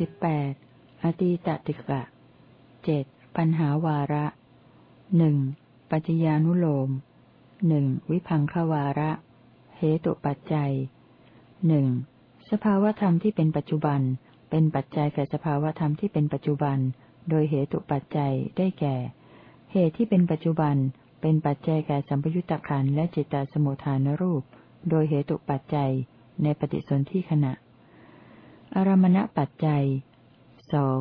สิบแปดอตีตติกะเจ็ดปัญหาวาระหนึ่งปัจจญานุโลมหนึ่งวิพังควาระ เหตุปัจจัยหนึ่งสภาวธรรมที่เป็นปัจจุบัน เป็นปัจจัยแก่สภาวธรรมที่เป็นปัจจุบัน โดยเหตุปัจจัยได้แก่ เหตุที่เป็นปัจจุบัน เป็นปัจจัยแก่สัมปยุตตะขันและจิตตสมุทฐานรูป โดยเหตุปัจจัย ในปฏิสนธิขณะ อารมณปัจจัยสอง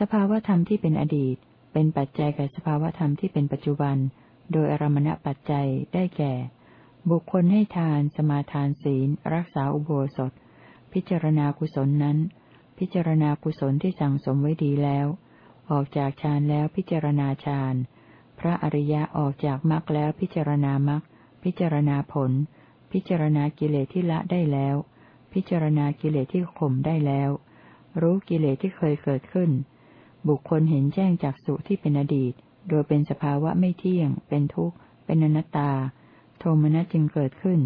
สภาวธรรมที่เป็นอดีต เป็นปัจจัยแก่สภาวธรรมที่เป็นปัจจุบัน โดยอารมณปัจจัยได้แก่ บุคคลให้ทาน สมาทานศีล รักษาอุโบสถ พิจารณากุศลนั้น พิจารณากุศลที่สั่งสมไว้ดีแล้ว ออกจากฌานแล้วพิจารณาฌานพระอริยะออกจากมรรคแล้วพิจารณามรรคพิจารณาผล พิจารณากิเลสที่ละได้แล้ว พิจารณากิเลสที่ข่มได้แล้ว รู้กิเลสที่เคยเกิดขึ้น บุคคลเห็นแจ้งจากสุที่เป็นอดีต โดยเป็นสภาวะไม่เที่ยง เป็นทุกข์ เป็นอนัตตา โทมนัสจึงเกิดขึ้น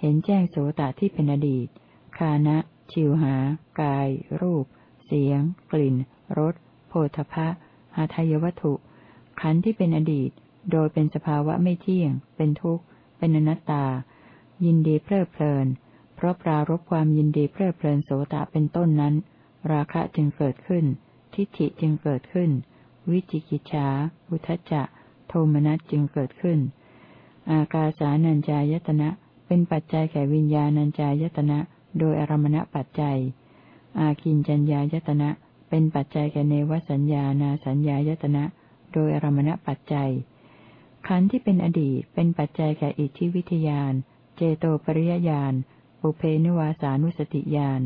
เห็นแจ้งโสตที่เป็นอดีต คานะ ชิวหา กาย รูป เสียง กลิ่น รส โผฏฐะหาทายวัตถุ ขันธ์ที่เป็นอดีต โดยเป็นสภาวะไม่เที่ยง เป็นทุกข์ เป็นอนัตตา ยินดีเพลิดเพลิน เพราะปรารบความยินดีเพลิดเพลินโสตะเป็นต้นนั้น ราคะจึงเกิดขึ้น ทิฏฐิจึงเกิดขึ้น วิจิกิจฉาอุทจจะ โทมนัสจึงเกิดขึ้น อากาสานัญจายตนะ เป็นปัจจัยแก่วิญญาณัญจายตนะ โดยอารมณปัจจัย อากินจัญญายตนะ เป็นปัจจัยแก่เนวสัญญานาสัญญายตนะ โดยอารมณปัจจัย ขันธ์ที่เป็นอดีตเป็นปัจจัยแก่อิทธิวิทยาน เจโตปริยญาณ ปุเพนิวาสานุสติญาณ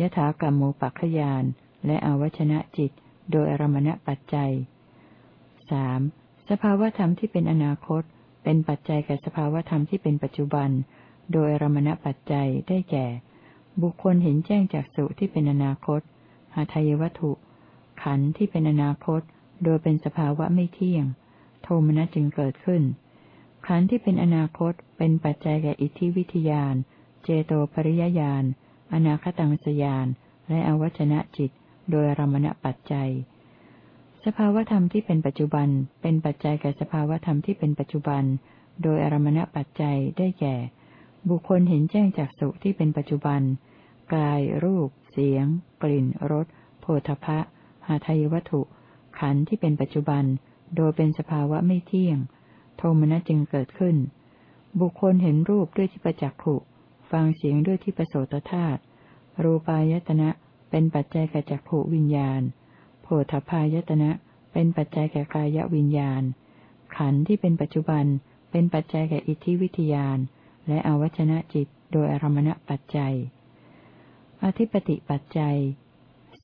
ยถากรรมโมปัคขยานและอวชนะจิต โดยอรมณปัจจัยสสภาวธรรมที่เป็นอนาคต เป็นปัจจัยแก่สภาวธรรมที่เป็นปัจจุบัน โดยอรมณปัจจัยได้แก่ บุคคลเห็นแจ้งจากสุที่เป็นอนาคตหาทายวัตถุ ขันธ์ที่เป็นอนาคต โดยเป็นสภาวะไม่เที่ยง โทมนัสจึงเกิดขึ้น ขันธ์ที่เป็นอนาคตเป็นปัจจัยแก่อิทธิวิทยาน เจโตปริยญาณ อนาคตังสยาน และอวัชนะจิต โดยอรมณปัจจัย สภาวธรรมที่เป็นปัจจุบัน เป็นปัจจัยแก่สภาวธรรมที่เป็นปัจจุบัน โดยอรมณปัจจัยได้แก่ บุคคลเห็นแจ้งจากสุที่เป็นปัจจุบัน กาย รูป เสียง กลิ่น รส โผฏฐะหาทายวัตถุ ขันธ์ที่เป็นปัจจุบัน โดยเป็นสภาวะไม่เที่ยง โทมนัสจึงเกิดขึ้น บุคคลเห็นรูปด้วยที่ประจักขุ ฟังเสียงด้วยที่ประโสตธาตุรูปายตนะเป็นปัจจัยแก่จักขวิญญาณโพธพายตนะเป็นปัจจัยแก่กายวิญญาณ ขันธ์ที่เป็นปัจจุบันเป็นปัจจัยแก่อิทธิวิทยาน และอวัชนะจิตโดยอารมณปัจจัย อธิปติปัจจัย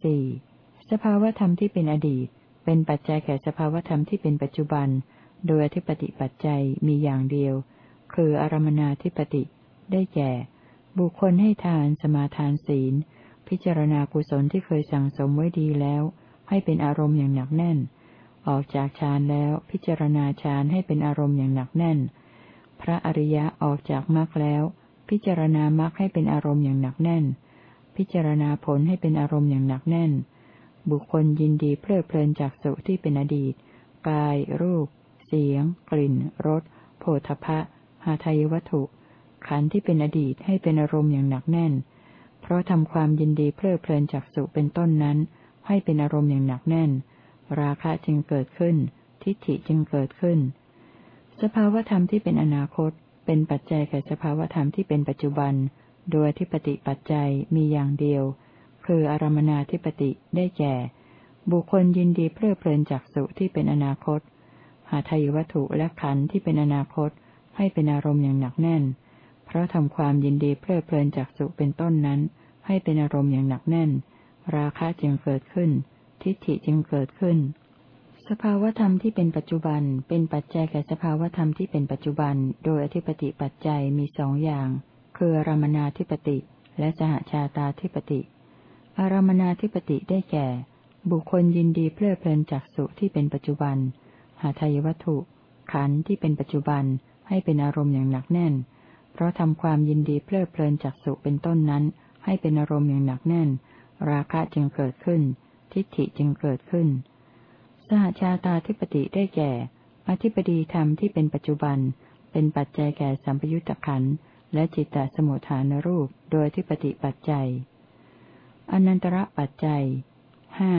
สี่สภาวธรรมที่เป็นอดีต เป็นปัจจัยแก่สภาวธรรมที่เป็นปัจจุบัน โดยอธิปติปัจจัยมีอย่างเดียว คืออารมณนาธิปติได้แก่ บุคคลให้ทานสมาทานศีล พิจารณากุศลที่เคยสั่งสมไว้ดีแล้ว ให้เป็นอารมณ์อย่างหนักแน่น ออกจากฌานแล้วพิจารณาฌานให้เป็นอารมณ์อย่างหนักแน่น พระอริยะออกจากมรรคแล้ว พิจารณามรรคให้เป็นอารมณ์อย่างหนักแน่น พิจารณาผลให้เป็นอารมณ์อย่างหนักแน่น บุคคลยินดีเพลิดเพลินจากสุที่เป็นอดีต กาย รูป เสียง กลิ่นรสโผฏฐะหาทายวัตถุ ขันธ์ที่เป็นอดีตให้เป็นอารมณ์อย่างหนักแน่น เพราะทำความยินดีเพลิดเพลินจากสุเป็นต้นนั้น ให้เป็นอารมณ์อย่างหนักแน่น ราคะจึงเกิดขึ้น ทิฏฐิจึงเกิดขึ้น สภาวธรรมที่เป็นอนาคต เป็นปัจจัยแก่สภาวธรรมที่เป็นปัจจุบัน โดยที่ปฏิปัจจัยมีอย่างเดียว คืออารมนาธิปติได้แก่ บุคคลยินดีเพลิดเพลินจากสุที่เป็นอนาคต หาทายวัตถุและขันธ์ที่เป็นอนาคต ให้เป็นอารมณ์อย่างหนักแน่น เพราะทำความยินดีเพลิดเพลินจากสุเป็นต้นนั้น ให้เป็นอารมณ์อย่างหนักแน่น ราคะจึงเกิดขึ้น ทิฏฐิจึงเกิดขึ้น สภาวธรรมที่เป็นปัจจุบัน เป็นปัจจัยแก่สภาวธรรมที่เป็นปัจจุบัน โดยอธิปติปัจจัยมีสองอย่าง คืออารมนาธิปติ และสหชาตาธิปติ อารมนาธิปติได้แก่ บุคคลยินดีเพลิดเพลินจากสุที่เป็นปัจจุบัน หาทายวัตถุ ขันธ์ที่เป็นปัจจุบันให้เป็นอารมณ์อย่างหนักแน่น เพราะทำความยินดีเพลิดเพลินจากสุเป็นต้นนั้น ให้เป็นอารมณ์อย่างหนักแน่น ราคะจึงเกิดขึ้น ทิฏฐิจึงเกิดขึ้น สหชาตาธิปติได้แก่ อธิปดีธรรมที่เป็นปัจจุบัน เป็นปัจจัยแก่สัมปยุตตะขันและจิตตสมุทฐานรูปโดยทิปติปัจจัย อนันตระปัจจัยห้า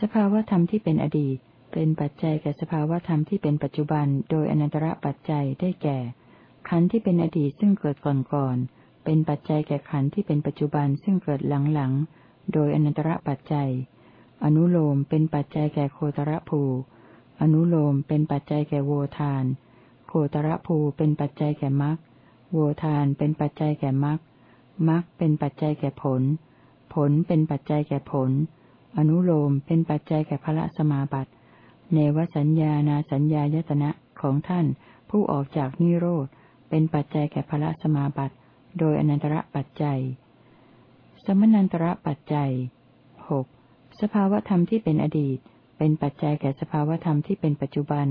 สภาวธรรมที่เป็นอดีต เป็นปัจจัยแก่สภาวธรรมที่เป็นปัจจุบัน โดยอนันตระปัจจัยได้แก่ ขันธ์ที่เป็นอดีตซึ่งเกิดก่อนก่อนเป็นปัจจัยแก่ขันธ์ที่เป็นปัจจุบันซึ่งเกิดหลังๆ โดยอนันตระปัจจัย อนุโลมเป็นปัจจัยแก่โคตรภู อนุโลมเป็นปัจจัยแก่โวทาน โคตรภูเป็นปัจจัยแก่มรรค โวทานเป็นปัจจัยแก่มรรค มรรคเป็นปัจจัยแก่ผล ผลเป็นปัจจัยแก่ผล อนุโลมเป็นปัจจัยแก่พระสมาบัติ เนวสัญญานาสัญญายตนะของท่านผู้ออกจากนิโรธ เป็นปัจจัยแก่พระสมาบัติ โดยอนันตระปัจจัย สมนันตระปัจจัยหกสภาวธรรมที่เป็นอดีต เป็นปัจจัยแก่สภาวธรรมที่เป็นปัจจุบัน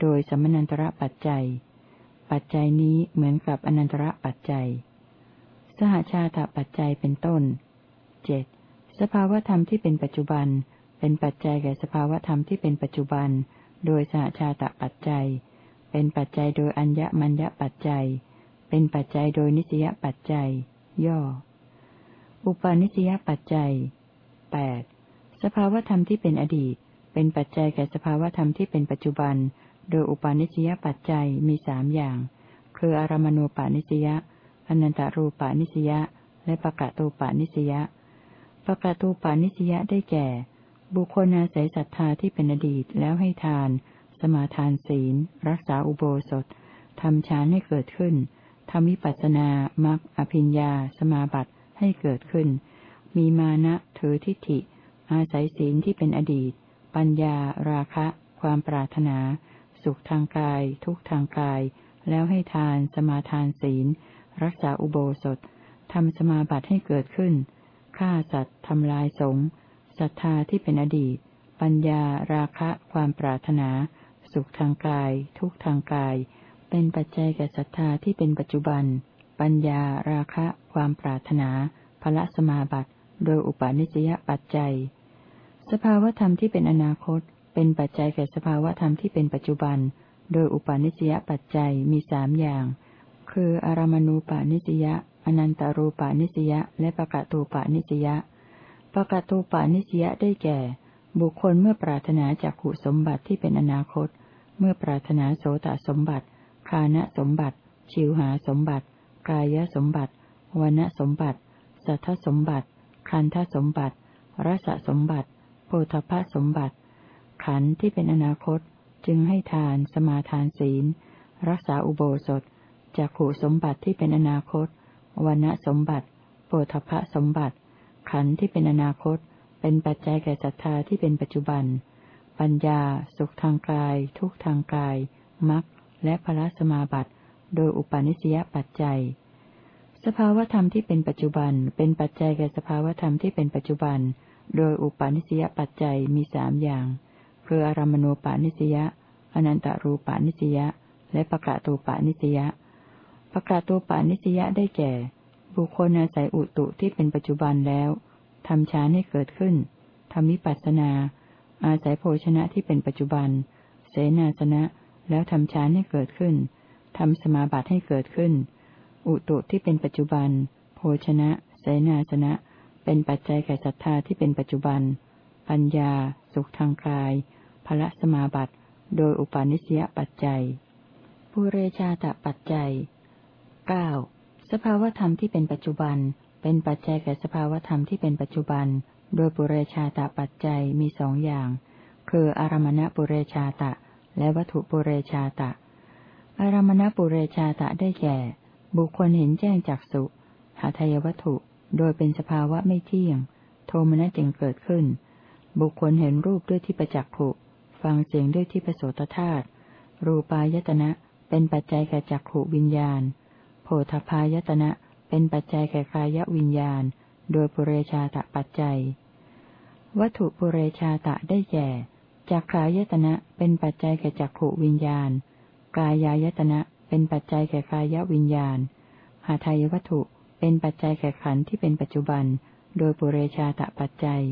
โดยสมนันตระปัจจัย ปัจจัยนี้เหมือนกับอนันตระปัจจัย สหชาตปัจจัยเป็นต้นเจ็ดสภาวธรรมที่เป็นปัจจุบัน เป็นปัจจัยแก่สภาวธรรมที่เป็นปัจจุบัน โดยสหชาตปัจจัย เป็นปัจจัยโดยอัญญมัญญปัจจัย เป็นปัจจัยโดยนิสยปัจจัย ย่อ อุปาณิสยปัจจัยแปดสภาวธรรมที่เป็นอดีต เป็นปัจจัยแก่สภาวธรรมที่เป็นปัจจุบัน โดยอุปาณิสยปัจจัยมีสามอย่าง คืออารมณูปาณิสยาอนันตารูปาณิสยาและปะกะตูปาณิสยาปะกะตูปาณิสยาได้แก่ บุคคลอาศัยศรัทธาที่เป็นอดีตแล้วให้ทาน สมาทานศีล รักษาอุโบสถทำฌานให้เกิดขึ้นทำวิปัสนามักอภิญญา สมาบัติให้เกิดขึ้น มีมานะถือทิฏฐิ อาศัยศีลที่เป็นอดีต ปัญญา ราคะ ความปรารถนา สุขทางกาย ทุกทางกาย แล้วให้ทาน สมาทานศีล รักษาอุโบสถทำสมาบัติให้เกิดขึ้นฆ่าสัตว์ทำลายสงศรัทธาที่เป็นอดีต ปัญญา ราคะ ความปรารถนา สุขทางกาย ทุกทางกาย เป็นปัจจัยแก่ศรัทธาที่เป็นปัจจุบัน ปัญญา ราคะ ความปรารถนาภละสมาบัติ โดยอุปาณิสยปัจจัย สภาวธรรมที่เป็นอนาคต เป็นปัจจัยแก่สภาวธรรมที่เป็นปัจจุบัน โดยอุปาณิสยปัจจัยมีสามอย่าง คืออารมณูปาณิสยาอนันตารูปาณิสยาและปะกะตูปาณิสยาปะกะตูปาณิสยาได้แก่ บุคคลเมื่อปรารถนาจากขุสมบัติที่เป็นอนาคต เมื่อปรารถนาโสตสมบัติ คานะสมบัติ ชิวหาสมบัติ กายสมบัติวนสมบัติ สัทธสมบัติ คันธสมบัติรสสมบัติโพธพสมบัติ ขันธ์ที่เป็นอนาคตจึงให้ทานสมาทานศีล รักษาอุโบสถจากขูสมบัติที่เป็นอนาคตวันสมบัติโพธพสมบัติ ขันธ์ที่เป็นอนาคต เป็นปัจจัยแก่ศรัทธาที่เป็นปัจจุบัน ปัญญา สุขทางกาย ทุกทางกายมรรคและพระสมาบัติ โดยอุปาณิสยปัจจัย สภาวธรรมที่เป็นปัจจุบัน เป็นปัจจัยแก่สภาวธรรมที่เป็นปัจจุบัน โดยอุปาณิสยปัจจัยมีสามอย่าง คืออารมณูปาณิสยาอนันตารูปาณิสยาและปะกะตูปาณิสยาปะกะตูปาณิสยาได้แก่ บุคคลอาศัยอุตุที่เป็นปัจจุบันแล้ว ทำฌานให้เกิดขึ้นทำวิปัสสนา อาศัยโภชนะที่เป็นปัจจุบัน เสนาสนะ แล้วทำฌานให้เกิดขึ้นทำสมาบัติให้เกิดขึ้น อุตุที่เป็นปัจจุบัน โภชนะ เสนาสนะ เป็นปัจจัยแก่ศรัทธาที่เป็นปัจจุบัน ปัญญา สุขทางกายพละสมาบัติ โดยอุปาณิสยปัจจัยปุเรชาตปัจจัยเก้าสภาวธรรมที่เป็นปัจจุบัน เป็นปัจจัยแก่สภาวธรรมที่เป็นปัจจุบัน โดยปุเรชาตปัจจัยมีสองอย่าง คืออารมณปุเรชาตะ และวัตถุปุเรชาตะ อารมณปุเรชาตะได้แก่ บุคคลเห็นแจ้งจากสุหาทายวัตถุ โดยเป็นสภาวะไม่เที่ยง โทมนัสจึงเกิดขึ้น บุคคลเห็นรูปด้วยที่ประจักษ์ขุฟังเสียงด้วยที่ประโสตธาตุ รูปายตนะ เป็นปัจจัยแก่จักขุวิญญาณ โพธพายตนะเเป็นปัจจัยแก่กายวิญญาณ โดยปุเรชาตะปัจจัย วัตถุปุเรชาตะได้แก่จักขายตนะเป็นปัจจัยแก่จักขวิญญาณ กายายตนะเป็นปัจจัยแก่กายวิญญาณ หาทายวัตถุเป็นปัจจัยแก่ขันธ์ที่เป็นปัจจุบัน โดยปุเรชาตปัจจัย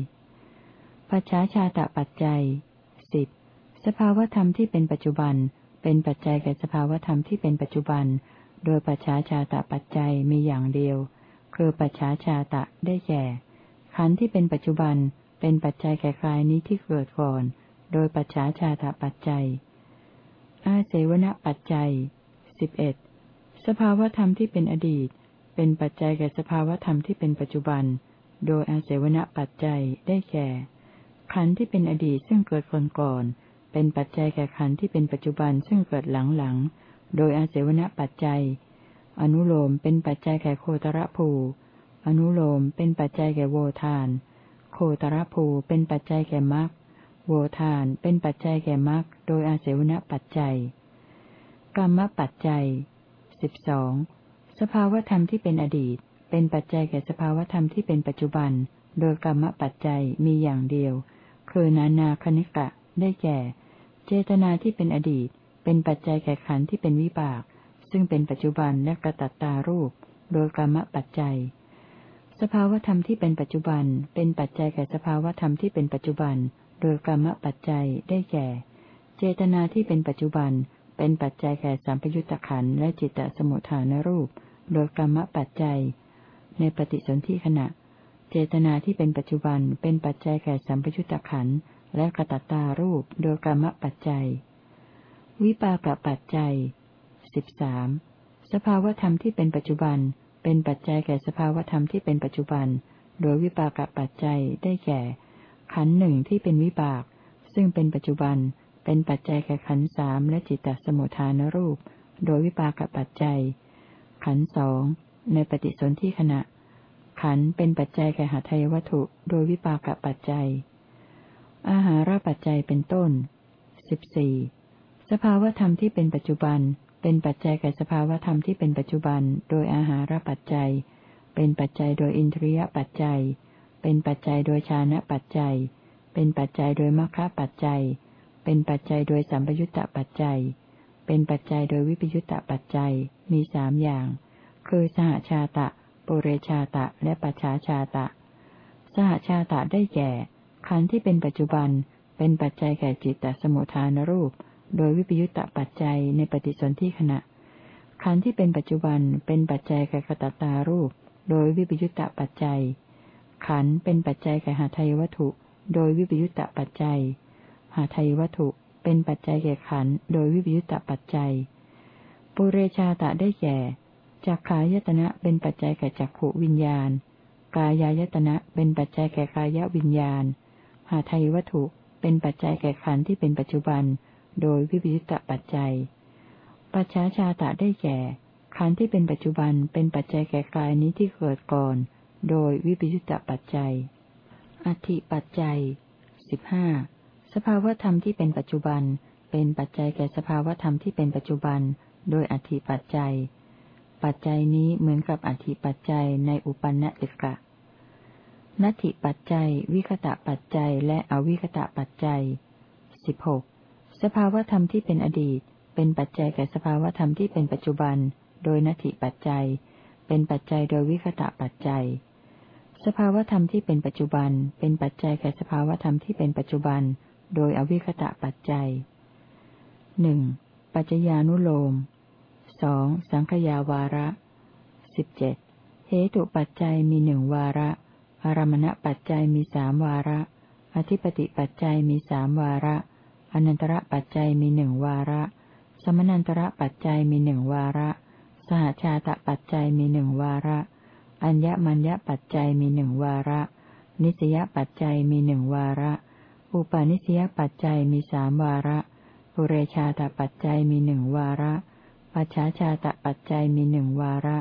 ปัจฉาชาตปัจจัยสิบสภาวธรรมที่เป็นปัจจุบัน เป็นปัจจัยแก่สภาวธรรมที่เป็นปัจจุบัน โดยปัจฉาชาตปัจจัยมีอย่างเดียว คือปัจฉาชาตะได้แก่ ขันธ์ที่เป็นปัจจุบันเป็นปัจจัยแก่กายนี้ที่เกิดก่อน โดยปัจฉาชาตปัจจัย อาเสวนปัจจัยสิบเอ็ดสภาวธรรมที่เป็นอดีต เป็นปัจจัยแก่สภาวธรรมที่เป็นปัจจุบัน โดยอาเสวนปัจจัยได้แก่ ขันธ์ที่เป็นอดีตซึ่งเกิดก่อนก่อนเป็นปัจจัยแก่ขันธ์ที่เป็นปัจจุบันซึ่งเกิดหลังหลัง โดยอาเสวนปัจจัย อนุโลมเป็นปัจจัยแก่โคตรภูอนุโลมเป็นปัจจัยแก่โวทาน โคตรภูเป็นปัจจัยแก่มรรคโวทานเป็นปัจจัยแก่มรรคโดยอาเสวนปัจจัย กรรมปัจจัยสิบสองสภาวธรรมที่เป็นอดีต เป็นปัจจัยแก่สภาวธรรมที่เป็นปัจจุบัน โดยกรรมปัจจัยมีอย่างเดียว คือนานาคณิกะได้แก่ เจตนาที่เป็นอดีต เป็นปัจจัยแก่ขันธ์ที่เป็นวิบาก ซึ่งเป็นปัจจุบันและกระตัตตารูป โดยกรรมปัจจัย สภาวธรรมที่เป็นปัจจุบัน เป็นปัจจัยแก่สภาวธรรมที่เป็นปัจจุบัน โดยกรรมปัจจัยได้แก่ เจตนาที่เป็นปัจจุบัน เป็นปัจจัยแก่สัมปยุตตะขันและจิตตสมุทฐานรูป โดยกรรมปัจจัย ในปฏิสนธิขณะ เจตนาที่เป็นปัจจุบัน เป็นปัจจัยแก่สัมปยุตตะขันและกระตัตตารูป โดยกรรมปัจจัย วิปากปัจจัยสิบสามสภาวธรรมที่เป็นปัจจุบัน เป็นปัจจัยแก่สภาวธรรมที่เป็นปัจจุบัน โดยวิปากปัจจัยได้แก่ ขันหนึ่งที่เป็นวิบาก ซึ่งเป็นปัจจุบัน เป็นปัจจัยแก่ขันสามและจิตตสมุทฐานรูป โดยวิปากปัจจัย ขันสองในปฏิสนธิขณะ ขันเป็นปัจจัยแก่หาทายวัตถุ โดยวิปากปัจจัย อาหารปัจจัยเป็นต้นสิบสี่ สภาวธรรมที่เป็นปัจจุบัน เป็นปัจจัยแก่สภาวธรรมที่เป็นปัจจุบัน โดยอาหารปัจจัย เป็นปัจจัยโดยอินทรียปัจจัย เป็นปัจจัยโดยชานะปัจจัย เป็นปัจจัยโดยมรรคปัจจัย เป็นปัจจัยโดยสัมปยุตตปัจจัย เป็นปัจจัยโดยวิปยุตตปัจจัย มีสามอย่าง คือสหชาตะ ปุเรชาตะ และปัจฉาชาตะ สหชาตะได้แก่ ขันธ์ที่เป็นปัจจุบัน เป็นปัจจัยแก่จิตตสมุทฐานรูป โดยวิปยุตตปัจจัยในปฏิสนธิขณะ ขันธ์ที่เป็นปัจจุบันเป็นปัจจัยแก่กตตารูป โดยวิปยุตตปัจจัย ขันธ์เป็นปัจจัยแก่หาทยวัตถุ โดยวิปยุตตปัจจัย หาไทยวัตถุเป็นปัจจัยแก่ขันธ์โดยวิบยุตตปัจจัย ปุเรชาตะได้แก่จักขายตนะเป็นปัจจัยแก่จักขวิญญาณ กายายตนะเป็นปัจจัยแก่กายวิญญาณ หาไทยวัตถุเป็นปัจจัยแก่ขันธ์ที่เป็นปัจจุบัน โดยวิบยุตตปัจจัย ปัจฉาชาตะได้แก่ ขันที่เป็นปัจจุบันเป็นปัจจัยแก่กายนี้ที่เกิดก่อน โดยวิบยุตตปัจจัย อธิปัจจัยสิบห้าสภาวธรรมที่เป็นปัจจุบัน เป็นปัจจัยแก่สภาวธรรมที่เป็นปัจจุบัน โดยอธิปัจจัย ปัจจัยนี้เหมือนกับอธิปัจจัยในอุปันนติกะนัตถิปัจจัย วิคตะปัจจัย และอวิคตะปัจจัยสิบหก สภาวธรรมที่เป็นอดีต เป็นปัจจัยแก่สภาวธรรมที่เป็นปัจจุบัน โดยนัตถิปัจจัย เป็นปัจจัยโดยวิคตะปัจจัย สภาวธรรมที่เป็นปัจจุบัน เป็นปัจจัยแก่สภาวธรรมที่เป็นปัจจุบัน โดยอวิคตะปัจจัยหนึ่งปัจจญานุโลมสองสังขยาวาระสิบเจ็ดเหตุปัจจัยมีหนึ่งวาระอารมณปัจจัยมีสามวาระ อธิปติปัจจัยมีสามวาระ อนันตระปัจจัยมีหนึ่งวาระ สมนันตระปัจจัยมีหนึ่งวาระ สหชาตปัจจัยมีหนึ่งวาระ อัญญมัญญปัจจัยมีหนึ่งวาระ นิสยปัจจัยมีหนึ่งวาระ อุปาณิสยปัจจัยมีสามวาระปุเรชาตปัจจัยมีหนึ่งวาระ ปัจฉาชาตปัจจัยมีหนึ่งวาระ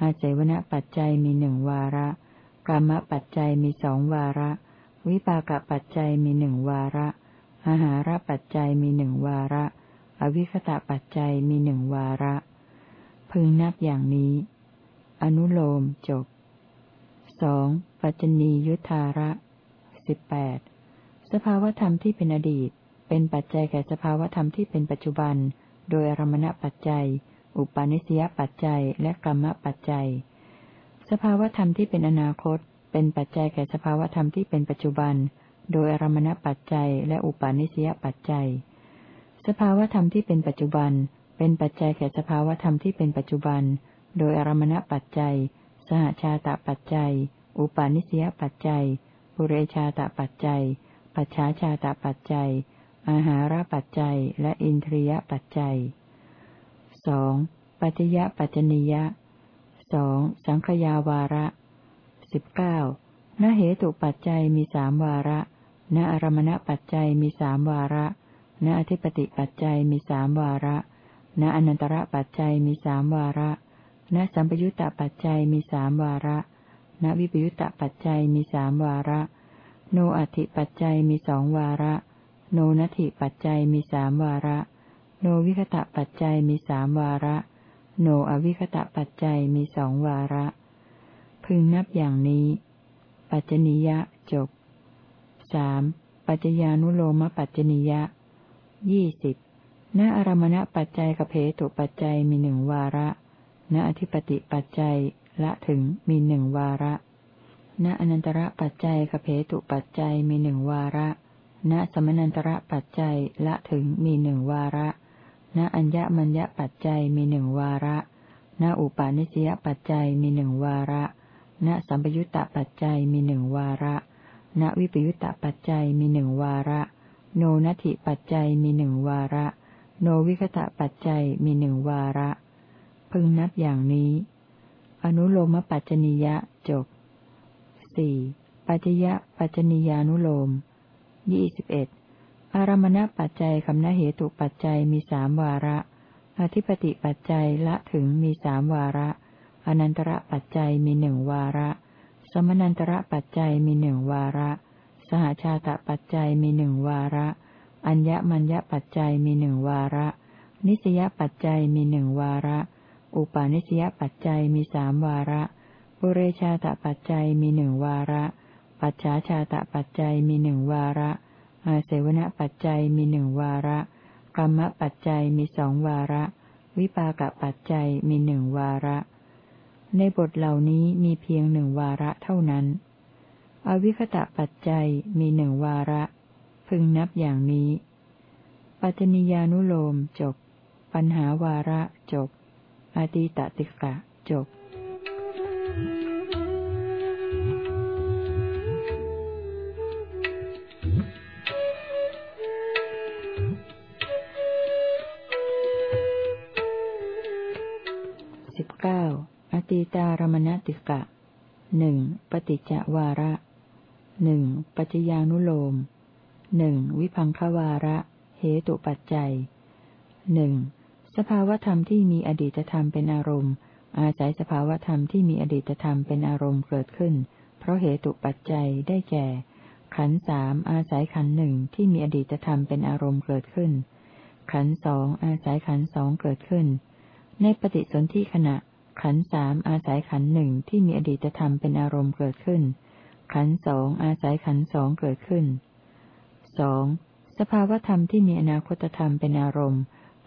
อาเจวณปัจจัยมีหนึ่งวาระกรรมปัจจัยมีสองวาระ วิปากปัจจัยมีหนึ่งวาระ อาหารปัจจัยมีหนึ่งวาระ อวิคตะปัจจัยมีหนึ่งวาระ พึงนับอย่างนี้ อนุโลมจบสองปัจจนียุทธาระสิบแปดสภาวธรรมที่เป็นอดีต เป็นปัจจัยแก่สภาวธรรมที่เป็นปัจจุบัน โดยอารมณปัจจัย อุปาณิสยปัจจัย และกรรมปัจจัย สภาวธรรมที่เป็นอนาคต เป็นปัจจัยแก่สภาวธรรมที่เป็นปัจจุบัน โดยอารมณปัจจัยและอุปาณิสยปัจจัย สภาวธรรมที่เป็นปัจจุบัน เป็นปัจจัยแก่สภาวธรรมที่เป็นปัจจุบัน โดยอารมณปัจจัย สหชาตปัจจัย อุปาณิสยปัจจัย ปุเรชาตปัจจัย ปัจฉาชาตปัจจัย อาหารปัจจัย และอินทรียปัจจัยสองปัจจยปัจจนิยะสองสังขยาวาระสิบเก้าณเหตุปัจจัยมีสามวาระ ณอารมณปัจจัยมีสามวาระ ณอธิปติปัจจัยมีสามวาระ ณอนันตระปัจจัยมีสามวาระ ณสัมปยุตตปัจจัยมีสามวาระ ณวิปยุตตปัจจัยมีสามวาระ โนอัติปัจจัยมีสองวาระ โนนัตถิปัจจัยมีสามวาระ โนวิคตะปัจจัยมีสามวาระ โนอวิคตะปัจจัยมีสองวาระ พึงนับอย่างนี้ ปัจจนิยะจบ สามปัจจญานุโลมปัจจนิยะยี่สิบณอารมณปัจจัยกับเพตุปัจจัยมีหนึ่งวาระณอธิปติปัจจัยละถึงมีหนึ่งวาระ ณอนันตระปัจจัยขเพตุปัจจัยมีหนึ่งวาระ ณสมนันตระปัจจัยละถึงมีหนึ่งวาระ ณอัญญมัญญปัจจัยมีหนึ่งวาระ ณอุปาณิสยปัจจัยมีหนึ่งวาระ ณสัมปยุตตปัจจัยมีหนึ่งวาระ ณ วิปยุตตปัจจัยมีหนึ่งวาระ โนนัตถิปัจจัยมีหนึ่งวาระ โนวิคตะปัจจัยมีหนึ่งวาระ พึงนับอย่างนี้ อนุโลมปัจจนิยะจบสี่ปัจจยะปัจจนิยานุโลมยี่สิบเอ็ดอารมณปัจจัยคำนเหตุปัจจัยมีสามวาระ อธิปติปัจจัยละถึงมีสามวาระ อนันตระปัจจัยมีหนึ่งวาระ สมนันตระปัจจัยมีหนึ่งวาระ สหชาตปัจจัยมีหนึ่งวาระ อัญญมัญญปัจจัยมีหนึ่งวาระ นิสยปัจจัยมีหนึ่งวาระ อุปาณิสยปัจจัยมีสามวาระปุเรชาตปัจจัยมีหนึ่งวาระ ปัจฉาชาตปัจจัยมีหนึ่งวาระ อาเสวนปัจจัยมีหนึ่งวาระกรรมปัจจัยมีสองวาระ วิปากปัจจัยมีหนึ่งวาระ ในบทเหล่านี้มีเพียงหนึ่งวาระเท่านั้น อวิคตะปัจจัยมีหนึ่งวาระ พึงนับอย่างนี้ ปัจจนิยานุโลมจบ ปัญหาวาระจบ อติตติกะจบ ตีตารมณติกะหนึ่งปฏิจจวาระหนึ่งปัจจญานุโลมหนึ่งวิพังควาระ เหตุปัจจัยหนึ่งสภาวธรรมที่มีอดีตธรรมเป็นอารมณ์ อาศัยสภาวธรรมที่มีอดีตธรรมเป็นอารมณ์เกิดขึ้น เพราะเหตุปัจจัยได้แก่ ขันสามอาศัยขันหนึ่งที่มีอดีตธรรมเป็นอารมณ์เกิดขึ้น ขันสองอาศัยขันสองเกิดขึ้น ในปฏิสนธิขณะ ขันสามอาศัยขันหนึ่งที่มีอดีตธรรมเป็นอารมณ์เกิดขึ้น ขันสองอาศัยขันสองเกิดขึ้นสองสภาวธรรมที่มีอนาคตธรรมเป็นอารมณ์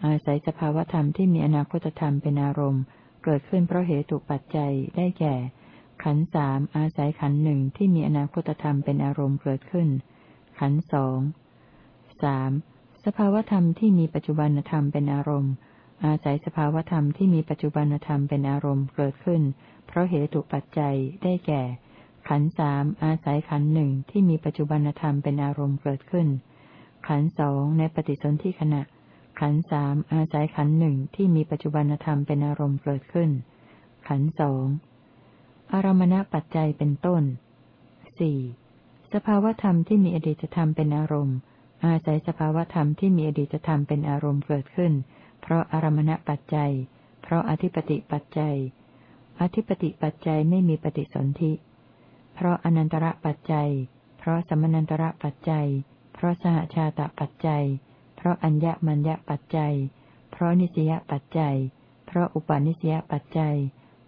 อาศัยสภาวธรรมที่มีอนาคตธรรมเป็นอารมณ์ เกิดขึ้นเพราะเหตุปัจจัยได้แก่ ขันสามอาศัยขันหนึ่งที่มีอนาคตธรรมเป็นอารมณ์เกิดขึ้น ขันสองสามสภาวธรรมที่มีปัจจุบันธรรมเป็นอารมณ์ อาศัยสภาวธรรมที่มีปัจจุบันธรรมเป็นอารมณ์เกิดขึ้น เพราะเหตุปัจจัยได้แก่ ขันสามอาศัยขันหนึ่งที่มีปัจจุบันธรรมเป็นอารมณ์เกิดขึ้น ขันสองในปฏิสนธิขณะ ขันสามอาศัยขันหนึ่งที่มีปัจจุบันธรรมเป็นอารมณ์เกิดขึ้น ขันสองอารมณปัจจัยเป็นต้นสี่สภาวธรรมที่มีอดีตธรรมเป็นอารมณ์ อาศัยสภาวธรรมที่มีอดีตธรรมเป็นอารมณ์เกิดขึ้น เพราะอารมณปัจจัย เพราะอธิปติปัจจัย อธิปติปัจจัยไม่มีปฏิสนธิ เพราะอนันตระปัจจัย เพราะสมนันตระปัจจัย เพราะสหชาตปัจจัย เพราะอัญญมัญญปัจจัย เพราะนิสยปัจจัย เพราะอุปาณิสยปัจจัย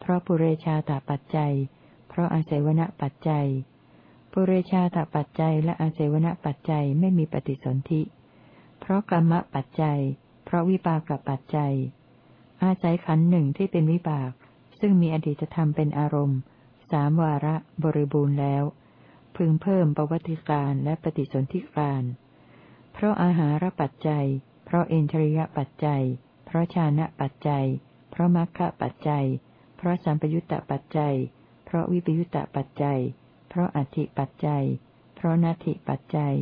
เพราะปุเรชาตปัจจัย เพราะอาศัยวณปัจจัยปุเรชาตปัจจัยและอาศัยวณปัจจัยไม่มีปฏิสนธิ เพราะกรรมปัจจัย เพราะวิปากปัจจัย อาศัยขันหนึ่งที่เป็นวิบาก ซึ่งมีอดีตธรรมเป็นอารมณ์ สามวาระบริบูรณ์แล้ว พึงเพิ่มประวัติการและปฏิสนธิการ เพราะอาหารปัจจัย เพราะเอนทริยปัจจัย เพราะชานะปัจจัย เพราะมรรคปัจจัย เพราะสัมปยุตตปัจจัย เพราะวิปยุตตปัจจัย เพราะอธิปัจจัย เพราะนัตถิปัจจัย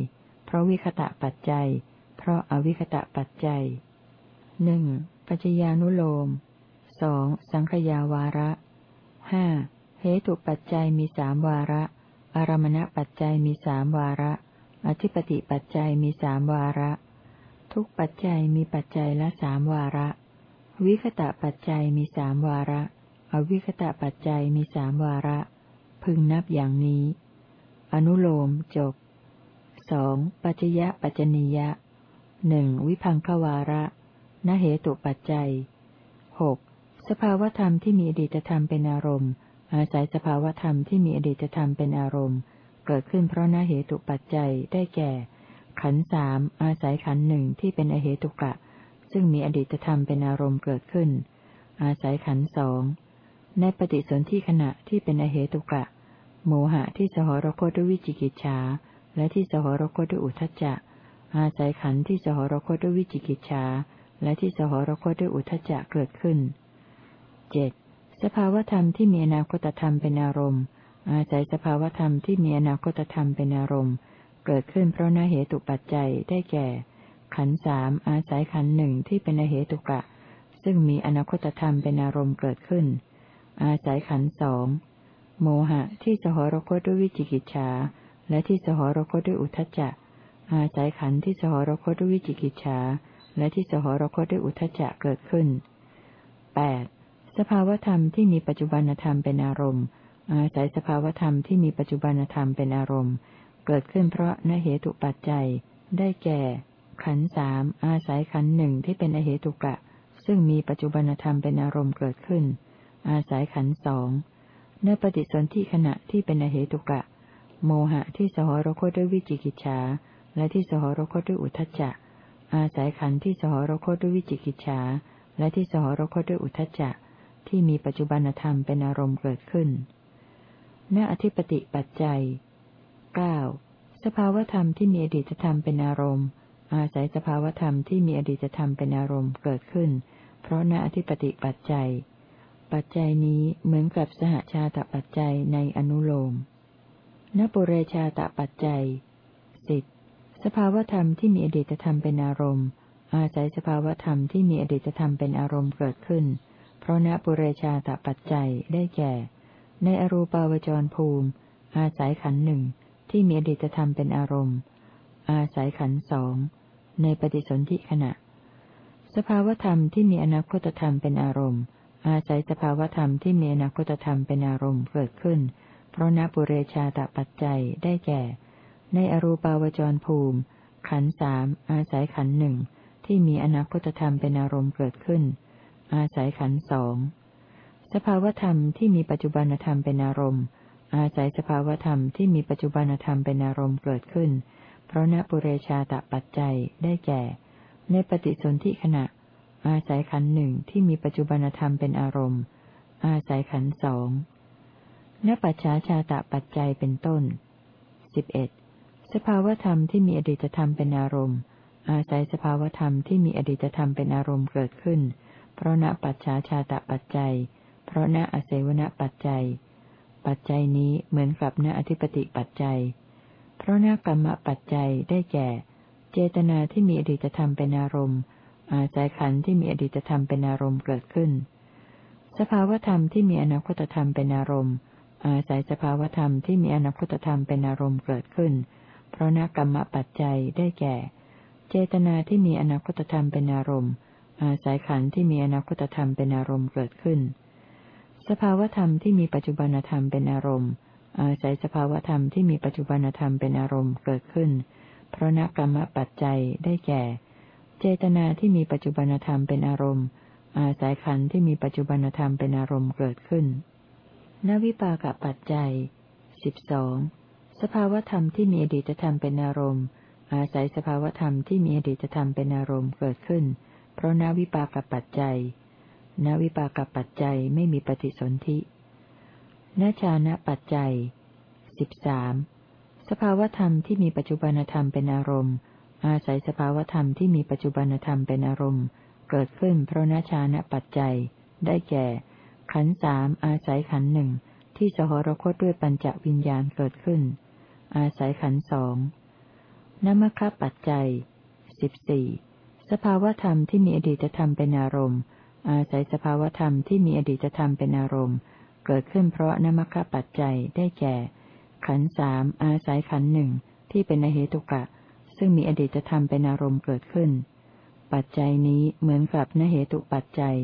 เพราะวิคตะปัจจัย เพราะอวิคตะปัจจัย หนึ่งปัจจญานุโลมสองสังขยาวาระห้าเหตุปัจจัยมีสามวาระ อารมณปัจจัยมีสามวาระ อธิปติปัจจัยมีสามวาระ ทุกปัจจัยมีปัจจัยละสามวาระ วิคตะปัจจัยมีสามวาระ อวิคตะปัจจัยมีสามวาระ พึงนับอย่างนี้ อนุโลมจบสองปัจจยะปัจจนิยะหนึ่งวิพังควาระ นเหตุปัจจัยหกสภาวธรรมที่มีอดีตธรรมเป็นอารมณ์ อาศัยสภาวธรรมที่มีอดีตธรรมเป็นอารมณ์ เกิดขึ้นเพราะนเหตุปัจจัยได้แก่ ขันสามอาศัยขันหนึ่งที่เป็นอเหตุกะ ซึ่งมีอดีตธรรมเป็นอารมณ์เกิดขึ้น อาศัยขันสองในปฏิสนธิขณะที่เป็นอเหตุกะ โมหะที่สหรคตด้วยวิจิกิจฉาและที่สหรคตด้วยอุทจจะอาศัยขันที่สหรคตด้วยวิจิกิจฉา และที่สหรคตด้วยอุทจจะเกิดขึ้นเจ็ดสภาวธรรมที่มีอนาคตธรรมเป็นอารมณ์ อาศัยสภาวธรรมที่มีอนาคตธรรมเป็นอารมณ์ เกิดขึ้นเพราะนาเหตุปัจจัยได้แก่ ขันสามอาศัยขันหนึ่งที่เป็นอเหตุกะ ซึ่งมีอนาคตธรรมเป็นอารมณ์เกิดขึ้น อาศัยขันสองโมหะที่สหรคตด้วยวิจิกิจฉาและที่สหรคตด้วยอุทจจะอาศัยขันที่สหรคตด้วยวิจิกิจฉา และที่สหรคตด้วยอุทจจะเกิดขึ้นแปดสภาวธรรมที่มีปัจจุบันธรรมเป็นอารมณ์ อาศัยสภาวธรรมที่มีปัจจุบันธรรมเป็นอารมณ์ เกิดขึ้นเพราะนเหตุปัจจัย ได้แก่ ขันสามอาศัยขันหนึ่งที่เป็นอเหตุกะ ซึ่งมีปัจจุบันธรรมเป็นอารมณ์เกิดขึ้น อาศัยขันสองในปฏิสนธิขณะที่เป็นอเหตุกะ โมหะที่สหรคตด้วยวิจิกิจฉาและที่สหรคตด้วยอุทจจะ อาศัยขันธ์ที่สหรคตด้วยวิจิกิจฉา และที่สหรคตด้วยอุทจจะ ที่มีปัจจุบันธรรมเป็นอารมณ์เกิดขึ้นณอธิปติปัจจัยเก้าสภาวธรรมที่มีอดีตธรรมเป็นอารมณ์ อาศัยสภาวธรรมที่มีอดีตธรรมเป็นอารมณ์เกิดขึ้น เพราะณอธิปติปัจจัย ปัจจัยนี้เหมือนกับสหชาตปัจจัยในอนุโลมนปุเรชาตปัจจัยสิบ สภาวธรรมที่มีอดีตธรรมเป็นอารมณ์ อาศัยสภาวธรรมที่มีอดีตธรรมเป็นอารมณ์เกิดขึ้น เพราะณปุเรชาตปัจจัยได้แก่ ในอรูปาวจรภูมิ อาศัยขันหนึ่งที่มีอดีตธรรมเป็นอารมณ์ อาศัยขันสองในปฏิสนธิขณะ สภาวธรรมที่มีอนาคตธรรมเป็นอารมณ์ อาศัยสภาวธรรมที่มีอนาคตธรรมเป็นอารมณ์เกิดขึ้น เพราะณปุเรชาตปัจจัยได้แก่ ในอรูปาวจรภูมิ ขันสามอาศัยขันหนึ่งที่มีอนาคตธรรมเป็นอารมณ์เกิดขึ้น อาศัยขันสองสภาวธรรมที่มีปัจจุบันธรรมเป็นอารมณ์ อาศัยสภาวธรรมที่มีปัจจุบันธรรมเป็นอารมณ์เกิดขึ้น เพราะนปุเรชาตปัจจัยได้แก่ ในปฏิสนธิขณะ อาศัยขันหนึ่งที่มีปัจจุบันธรรมเป็นอารมณ์ อาศัยขันสองนปัจฉาชาตปัจจัยเป็นต้นสิบเอ็ด สภาวธรรมที่มีอดีตธรรมเป็นอารมณ์ อาศัยสภาวธรรมที่มีอดีตธรรมเป็นอารมณ์เกิดขึ้น เพราะณปัจฉาชาตะปัจจัย เพราะณอเสวนปัจจัย ปัจจัยนี้เหมือนกับณอธิปติปัจจัย เพราะณกรรมปัจจัยได้แก่ เจตนาที่มีอดีตธรรมเป็นอารมณ์ อาศัยขันธ์ที่มีอดีตธรรมเป็นอารมณ์เกิดขึ้น สภาวธรรมที่มีอนาคตธรรมเป็นอารมณ์ อาศัยสภาวธรรมที่มีอนาคตธรรมเป็นอารมณ์เกิดขึ้น เพราะณกรรมปัจจัยได้แก่ เจตนาที่มีอนาคตธรรมเป็นอารมณ์ อาศัยขันธ์ที่มีอนาคตธรรมเป็นอารมณ์เกิดขึ้น สภาวธรรมที่มีปัจจุบันธรรมเป็นอารมณ์ อาศัยสภาวธรรมที่มีปัจจุบันธรรมเป็นอารมณ์เกิดขึ้น เพราะนักกรรมปัจจัยได้แก่ เจตนาที่มีปัจจุบันธรรมเป็นอารมณ์ อาศัยขันธ์ที่มีปัจจุบันธรรมเป็นอารมณ์เกิดขึ้นนวิปากปัจจัยสิบสอง สภาวธรรมที่มีอดีตธรรมเป็นอารมณ์ อาศัยสภาวธรรมที่มีอดีตธรรมเป็นอารมณ์เกิดขึ้น เพราะนาวิปากปัจจัยนาวิปากปัจจัยไม่มีปฏิสนธินชานะปัจจัยสิบสามสภาวธรรมที่มีปัจจุบันธรรมเป็นอารมณ์ อาศัยสภาวธรรมที่มีปัจจุบันธรรมเป็นอารมณ์ เกิดขึ้นเพราะนชานะปัจจัย ได้แก่ ขันสามอาศัยขันหนึ่งที่สหรคตด้วยปัญจวิญญาณเกิดขึ้น อาศัยขันสองนมคปัจจัยสิบสี่สภาวธรรมที่มีอดีตธรรมเป็นอารมณ์ อาศัยสภาวธรรมที่มีอดีตธรรมเป็นอารมณ์ เกิดขึ้นเพราะนมคปัจจัยได้แก่ ขันสามอาศัยขันหนึ่งที่เป็นอเหตุกะ ซึ่งมีอดีตธรรมเป็นอารมณ์เกิดขึ้น ปัจจัยนี้เหมือนกับนเหตุปัจจัย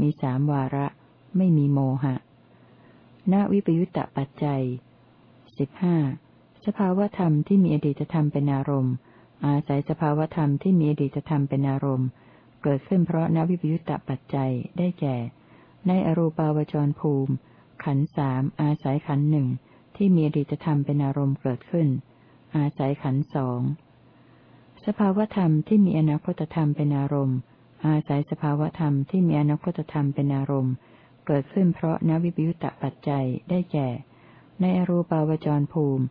มีสามวาระ ไม่มีโมหะ ณวิปยุตตปัจจัยสิบห้า สภาวธรรมที่มีอดีตธรรมเป็นอารมณ์ อาศัยสภาวธรรมที่มีอดีตธรรมเป็นอารมณ์ เกิดขึ้นเพราะนวิปยุตตปัจจัยได้แก่ ในอรูปาวจรภูมิ ขันสามอาศัยขันหนึ่งที่มีอดีตธรรมเป็นอารมณ์เกิดขึ้น อาศัยขันสองสภาวธรรมที่มีอนาคตธรรมเป็นอารมณ์ อาศัยสภาวธรรมที่มีอนาคตธรรมเป็นอารมณ์ เกิดขึ้นเพราะนวิปยุตตปัจจัยได้แก่ ในอรูปาวจรภูมิ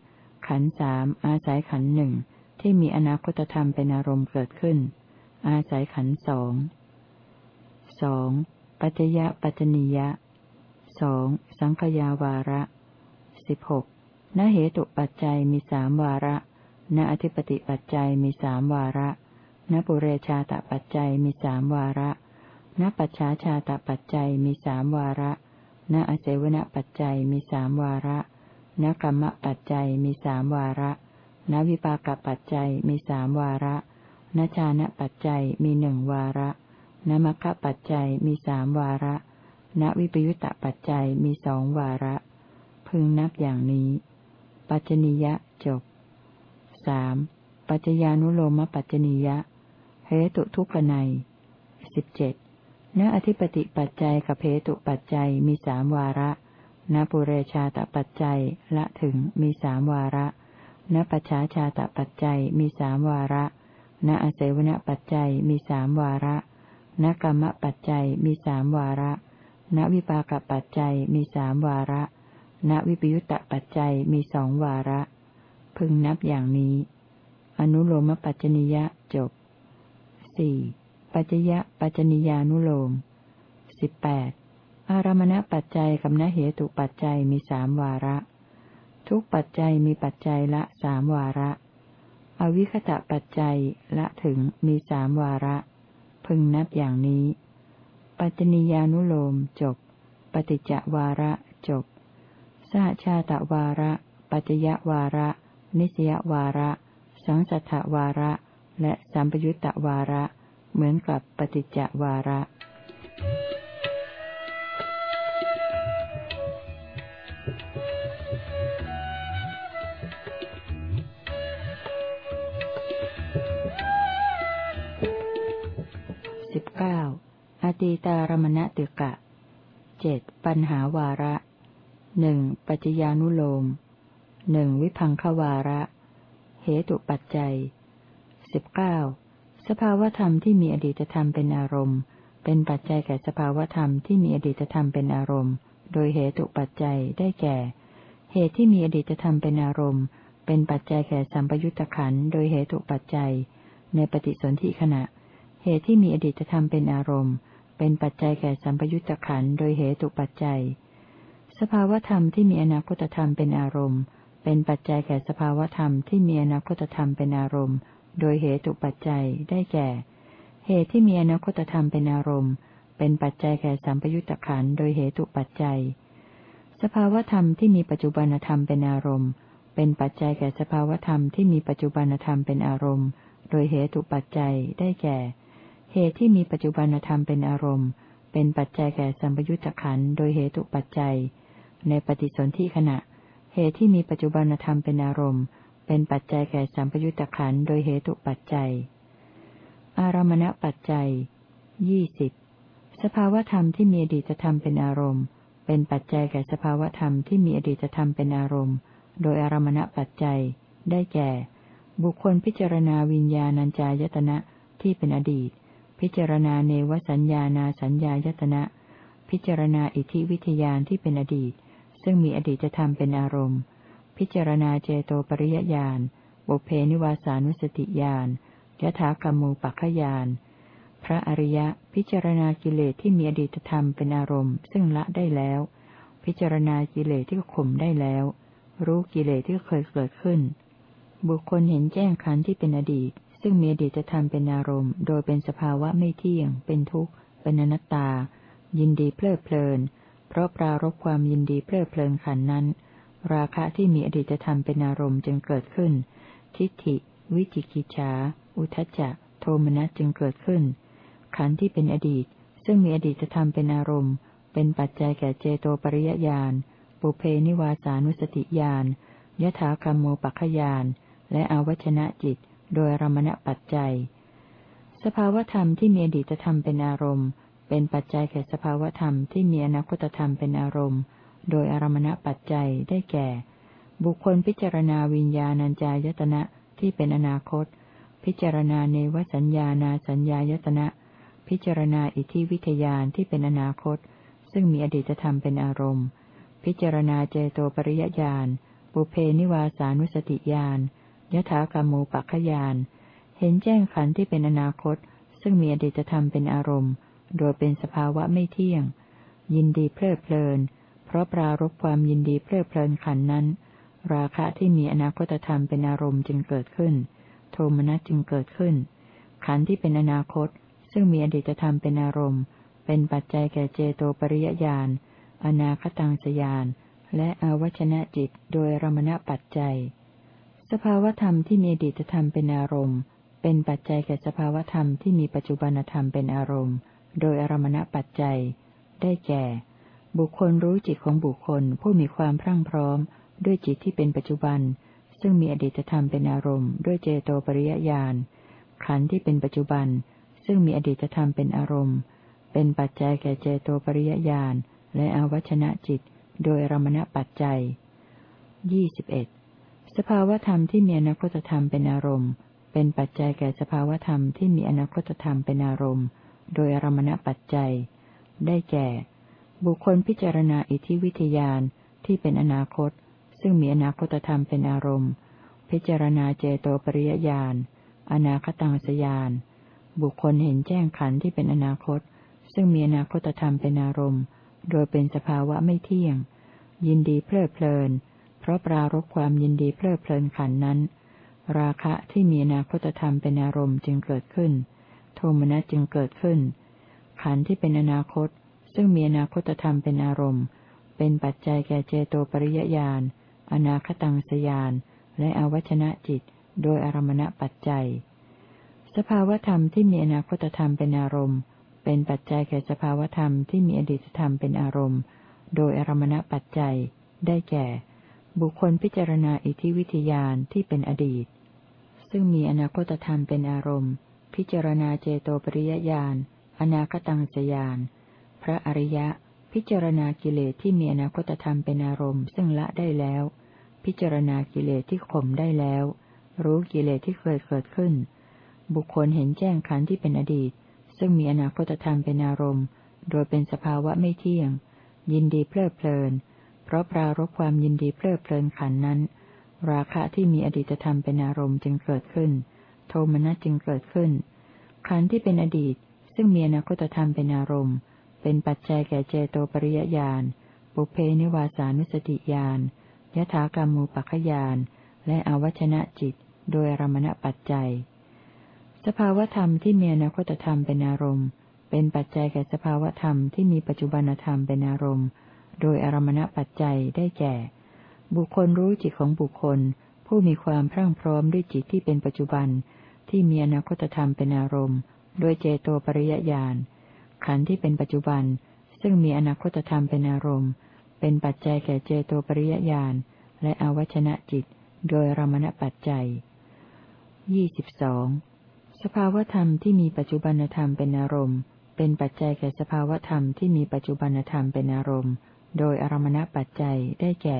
ขันสามอาศัยขันหนึ่งที่มีอนาคตธรรมเป็นอารมณ์เกิดขึ้น อาศัยขันสองสองปัจจยปัจจนิยะสองสังขยาวาระสิบหกนเหตุปัจจัยมีสามวาระ ณอธิปติปัจจัยมีสามวาระณปุเรชาตปัจจัยมีสามวาระณปัจฉาชาตปัจจัยมีสามวาระ ณอเสวนปัจจัยมีสามวาระ ณกรรมปัจจัยมีสามวาระณวิปากปัจจัยมีสามวาระณชานะปัจจัยมีหนึ่งวาระณมัคคะปัจจัยมีสามวาระณวิปยุตตปัจจัยมีสองวาระ พึงนับอย่างนี้ ปัจจนิยะจบสามปัจจญานุโลมปัจจนิยะเหตุทุกขในสิบเจ็ดณอธิปติปัจจัยกับเพตุปัจจัยมีสามวาระ ณปุเรชาตปัจจัยละถึงมีสามวาระณปัจฉาชาตปัจจัยมีสามวาระณอเสวนปัจจัยมีสามวาระณกรรมปัจจัยมีสามวาระณวิปากปัจจัยมีสามวาระณวิปยุตตปัจจัยมีสองวาระ พึงนับอย่างนี้ อนุโลมปัจจนิยะจบสี่ปัจจยะปัจจนิยานุโลมสิบแปด อารมณปัจจัยกับนเหตุปัจจัยมีสามวาระ ทุกปัจจัยมีปัจจัยละสามวาระ อวิคตะปัจจัยละถึงมีสามวาระ พึงนับอย่างนี้ ปัจจนิยานุโลมจบ ปฏิจจวาระจบสหชาตวาระ ปัจยวาระ นิสยวาระ สังสัทธวาระ และสัมปยุตตวาระ เหมือนกับปฏิจจวาระสิบ ตีตารมณติกะเจ็ดปัญหาวาระหนึ่งปัจจญานุโลมหนึ่งวิพังควาระ เหตุปัจจัยสิบเก้าสภาวธรรมที่มีอดีตธรรมเป็นอารมณ์ เป็นปัจจัยแก่สภาวธรรมที่มีอดีตธรรมเป็นอารมณ์ โดยเหตุปัจจัยได้แก่ เหตุที่มีอดีตธรรมเป็นอารมณ์ เป็นปัจจัยแก่สัมปยุตตะขันโดยเหตุปัจจัย ในปฏิสนธิขณะ เหตุที่มีอดีตธรรมเป็นอารมณ์ เป็นปัจจัยแก่สัมปยุตตะขันโดยเหตุปัจจัย สภาวธรรมที่มีอนาคตธรรมเป็นอารมณ์ เป็นปัจจัยแก่สภาวธรรมที่มีอนาคตธรรมเป็นอารมณ์ โดยเหตุปัจจัยได้แก่ เหตุที่มีอนาคตธรรมเป็นอารมณ์ เป็นปัจจัยแก่สัมปยุตตะขันโดยเหตุปัจจัย สภาวธรรมที่มีปัจจุบันธรรมเป็นอารมณ์ เป็นปัจจัยแก่สภาวธรรมที่มีปัจจุบันธรรมเป็นอารมณ์ โดยเหตุปัจจัยได้แก่ เหตุที่มีปัจจุบันธรรมเป็นอารมณ์ เป็นปัจจัยแก่สัมปยุตตะขันโดยเหตุปัจจัย ในปฏิสนธิขณะ เหตุที่มีปัจจุบันธรรมเป็นอารมณ์ เป็นปัจจัยแก่สัมปยุตตะขันโดยเหตุปัจจัย อารมณปัจจัยยี่สิบสภาวธรรมที่มีอดีตธรรมเป็นอารมณ์ เป็นปัจจัยแก่สภาวธรรมที่มีอดีตธรรมเป็นอารมณ์ โดยอารมณปัจจัย ได้แก่ บุคคลพิจารณาวิญญาณัญจายตนะที่เป็นอดีต พิจารณาเนวสัญญานาสัญญายตนะ พิจารณาอิทธิวิทยานที่เป็นอดีต ซึ่งมีอดีตธรรมเป็นอารมณ์ พิจารณาเจโตปริยญาณบุเพนิวาสานุสติญาณยถากรรมูปัคขยานพระอริยะพิจารณากิเลสที่มีอดีตธรรมเป็นอารมณ์ ซึ่งละได้แล้ว พิจารณากิเลสที่ข่มได้แล้ว รู้กิเลสที่เคยเกิดขึ้น บุคคลเห็นแจ้งขันธ์ที่เป็นอดีต ซึ่งมีอดีตธรรมเป็นอารมณ์ โดยเป็นสภาวะไม่เที่ยง เป็นทุกข์ เป็นอนัตตา ยินดีเพลิดเพลิน เพราะปรารบความยินดีเพลิดเพลินขันนั้น ราคะที่มีอดีตธรรมเป็นอารมณ์จึงเกิดขึ้น ทิฏฐิ วิจิกิจฉา อุทจจะ โทมนัสจึงเกิดขึ้น ขันธ์ที่เป็นอดีต ซึ่งมีอดีตธรรมเป็นอารมณ์ เป็นปัจจัยแก่เจโตปริยญาณ ปุเพนิวาสานุสติญาณยถากรรมโมปัคยาน และอวัชนะจิต โดยรมณปัจจัย สภาวธรรมที่มีอดีตธรรมเป็นอารมณ์ เป็นปัจจัยแก่สภาวธรรมที่มีอนาคตธรรมเป็นอารมณ์ โดยอารมณปัจจัยได้แก่ บุคคลพิจารณาวิญญาณัญจายตนะที่เป็นอนาคต พิจารณาเนวสัญญานาสัญญายตนะ พิจารณาอิทธิวิทยานที่เป็นอนาคต ซึ่งมีอดีตธรรมเป็นอารมณ์ พิจารณาเจโตปริยญาณปุเพนิวาสานุสติญาณ ยถากรรมูปัคขยาน เห็นแจ้งขันธ์ที่เป็นอนาคต ซึ่งมีอดีตธรรมเป็นอารมณ์ โดยเป็นสภาวะไม่เที่ยง ยินดีเพลิดเพลิน เพราะปรารบความยินดีเพลิดเพลินขันนั้น ราคะที่มีอนาคตธรรมเป็นอารมณ์จึงเกิดขึ้น โทมนัสจึงเกิดขึ้น ขันธ์ที่เป็นอนาคต ซึ่งมีอดีตธรรมเป็นอารมณ์ เป็นปัจจัยแก่เจโตปริยญาณอนาคตังสยานและอวัชนะจิตโดยรมณปัจจัย สภาวธรรมที่มีอดีตธรรมเป็นอารมณ์ เป็นปัจจัยแก่สภาวธรรมที่มีปัจจุบันธรรมเป็นอารมณ์ โดยอรมณปัจจัย ได้แก่ บุคคลรู้จิตของบุคคลผู้มีความพรั่งพร้อม ด้วยจิตที่เป็นปัจจุบัน ซึ่งมีอดีตธรรมเป็นอารมณ์ ด้วยเจโตปริยญาณขันธ์ที่เป็นปัจจุบัน ซึ่งมีอดีตธรรมเป็นอารมณ์ เป็นปัจจัยแก่เจโตปริยญาณและอวัชนะจิต โดยอรมณปัจจัยยี่สิบเอ็ด สภาวธรรมที่มีอนาคตธรรมเป็นอารมณ์ เป็นปัจจัยแก่สภาวธรรมที่มีอนาคตธรรมเป็นอารมณ์ โดยอรมณปัจจัย ได้แก่ บุคคลพิจารณาอิทธิวิทยานที่เป็นอนาคต ซึ่งมีอนาคตธรรมเป็นอารมณ์ พิจารณาเจโตปริยญาณอนาคตังสยาน บุคคลเห็นแจ้งขันธ์ที่เป็นอนาคต ซึ่งมีอนาคตธรรมเป็นอารมณ์ โดยเป็นสภาวะไม่เที่ยง ยินดีเพลิดเพลิน ราะปรารบความยินดีเพลิดเพลินขันนั้น ราคะที่มีอนาคตธรรมเป็นอารมณ์จึงเกิดขึ้น โทมนัสจึงเกิดขึ้น ขันที่เป็นอนาคต ซึ่งมีอนาคตธรรมเป็นอารมณ์ เป็นปัจจัยแก่เจโตปริยญาณอนาคตังสยาน และอวัชนะจิต โดยอารมณปัจจัย สภาวธรรมที่มีอนาคตธรรมเป็นอารมณ์ เป็นปัจจัยแก่สภาวธรรมที่มีอดีตธรรมเป็นอารมณ์ โดยอารมณปัจจัย ได้แก่ บุคคลพิจารณาอิทธิวิทยานที่เป็นอดีต ซึ่งมีอนาคตธรรมเป็นอารมณ์ พิจารณาเจโตปริยญาณอนาคตังสยานพระอริยะ พิจารณากิเลสที่มีอนาคตธรรมเป็นอารมณ์ ซึ่งละได้แล้ว พิจารณากิเลสที่ข่มได้แล้ว รู้กิเลสที่เคยเกิดขึ้น บุคคลเห็นแจ้งขันธ์ที่เป็นอดีต ซึ่งมีอนาคตธรรมเป็นอารมณ์ โดยเป็นสภาวะไม่เที่ยง ยินดีเพลิดเพลิน เพราะปรารบความยินดีเพลิดเพลินขันนั้น ราคะที่มีอดีตธรรมเป็นอารมณ์จึงเกิดขึ้น โทมนัสจึงเกิดขึ้น ขันที่เป็นอดีต ซึ่งมีอนาคตธรรมเป็นอารมณ์ เป็นปัจจัยแก่เจโตปริยญาณปุเพนิวาสานุสติญาณยถากรรมูปัคยานและอวัชนะจิต โดยรมณปัจจัย สภาวธรรมที่มีอนาคตธรรมเป็นอารมณ์ เป็นปัจจัยแก่สภาวธรรมที่มีปัจจุบันธรรมเป็นอารมณ์ โดยอารมณปัจจัยได้แก่ บุคคลรู้จิตของบุคคล ผู้มีความพรั่งพร้อมด้วยจิตที่เป็นปัจจุบัน ที่มีอนาคตธรรมเป็นอารมณ์ โดยเจโตปริยญาณขันธ์ที่เป็นปัจจุบัน ซึ่งมีอนาคตธรรมเป็นอารมณ์ เป็นปัจจัยแก่เจโตปริยญาณและอวัชนะจิต โดยรมณปัจจัยยี่สิบสองสภาวธรรมที่มีปัจจุบันธรรมเป็นอารมณ์ เป็นปัจจัยแก่สภาวธรรมที่มีปัจจุบันธรรมเป็นอารมณ์ โดยอารมณปัจจัยได้แก่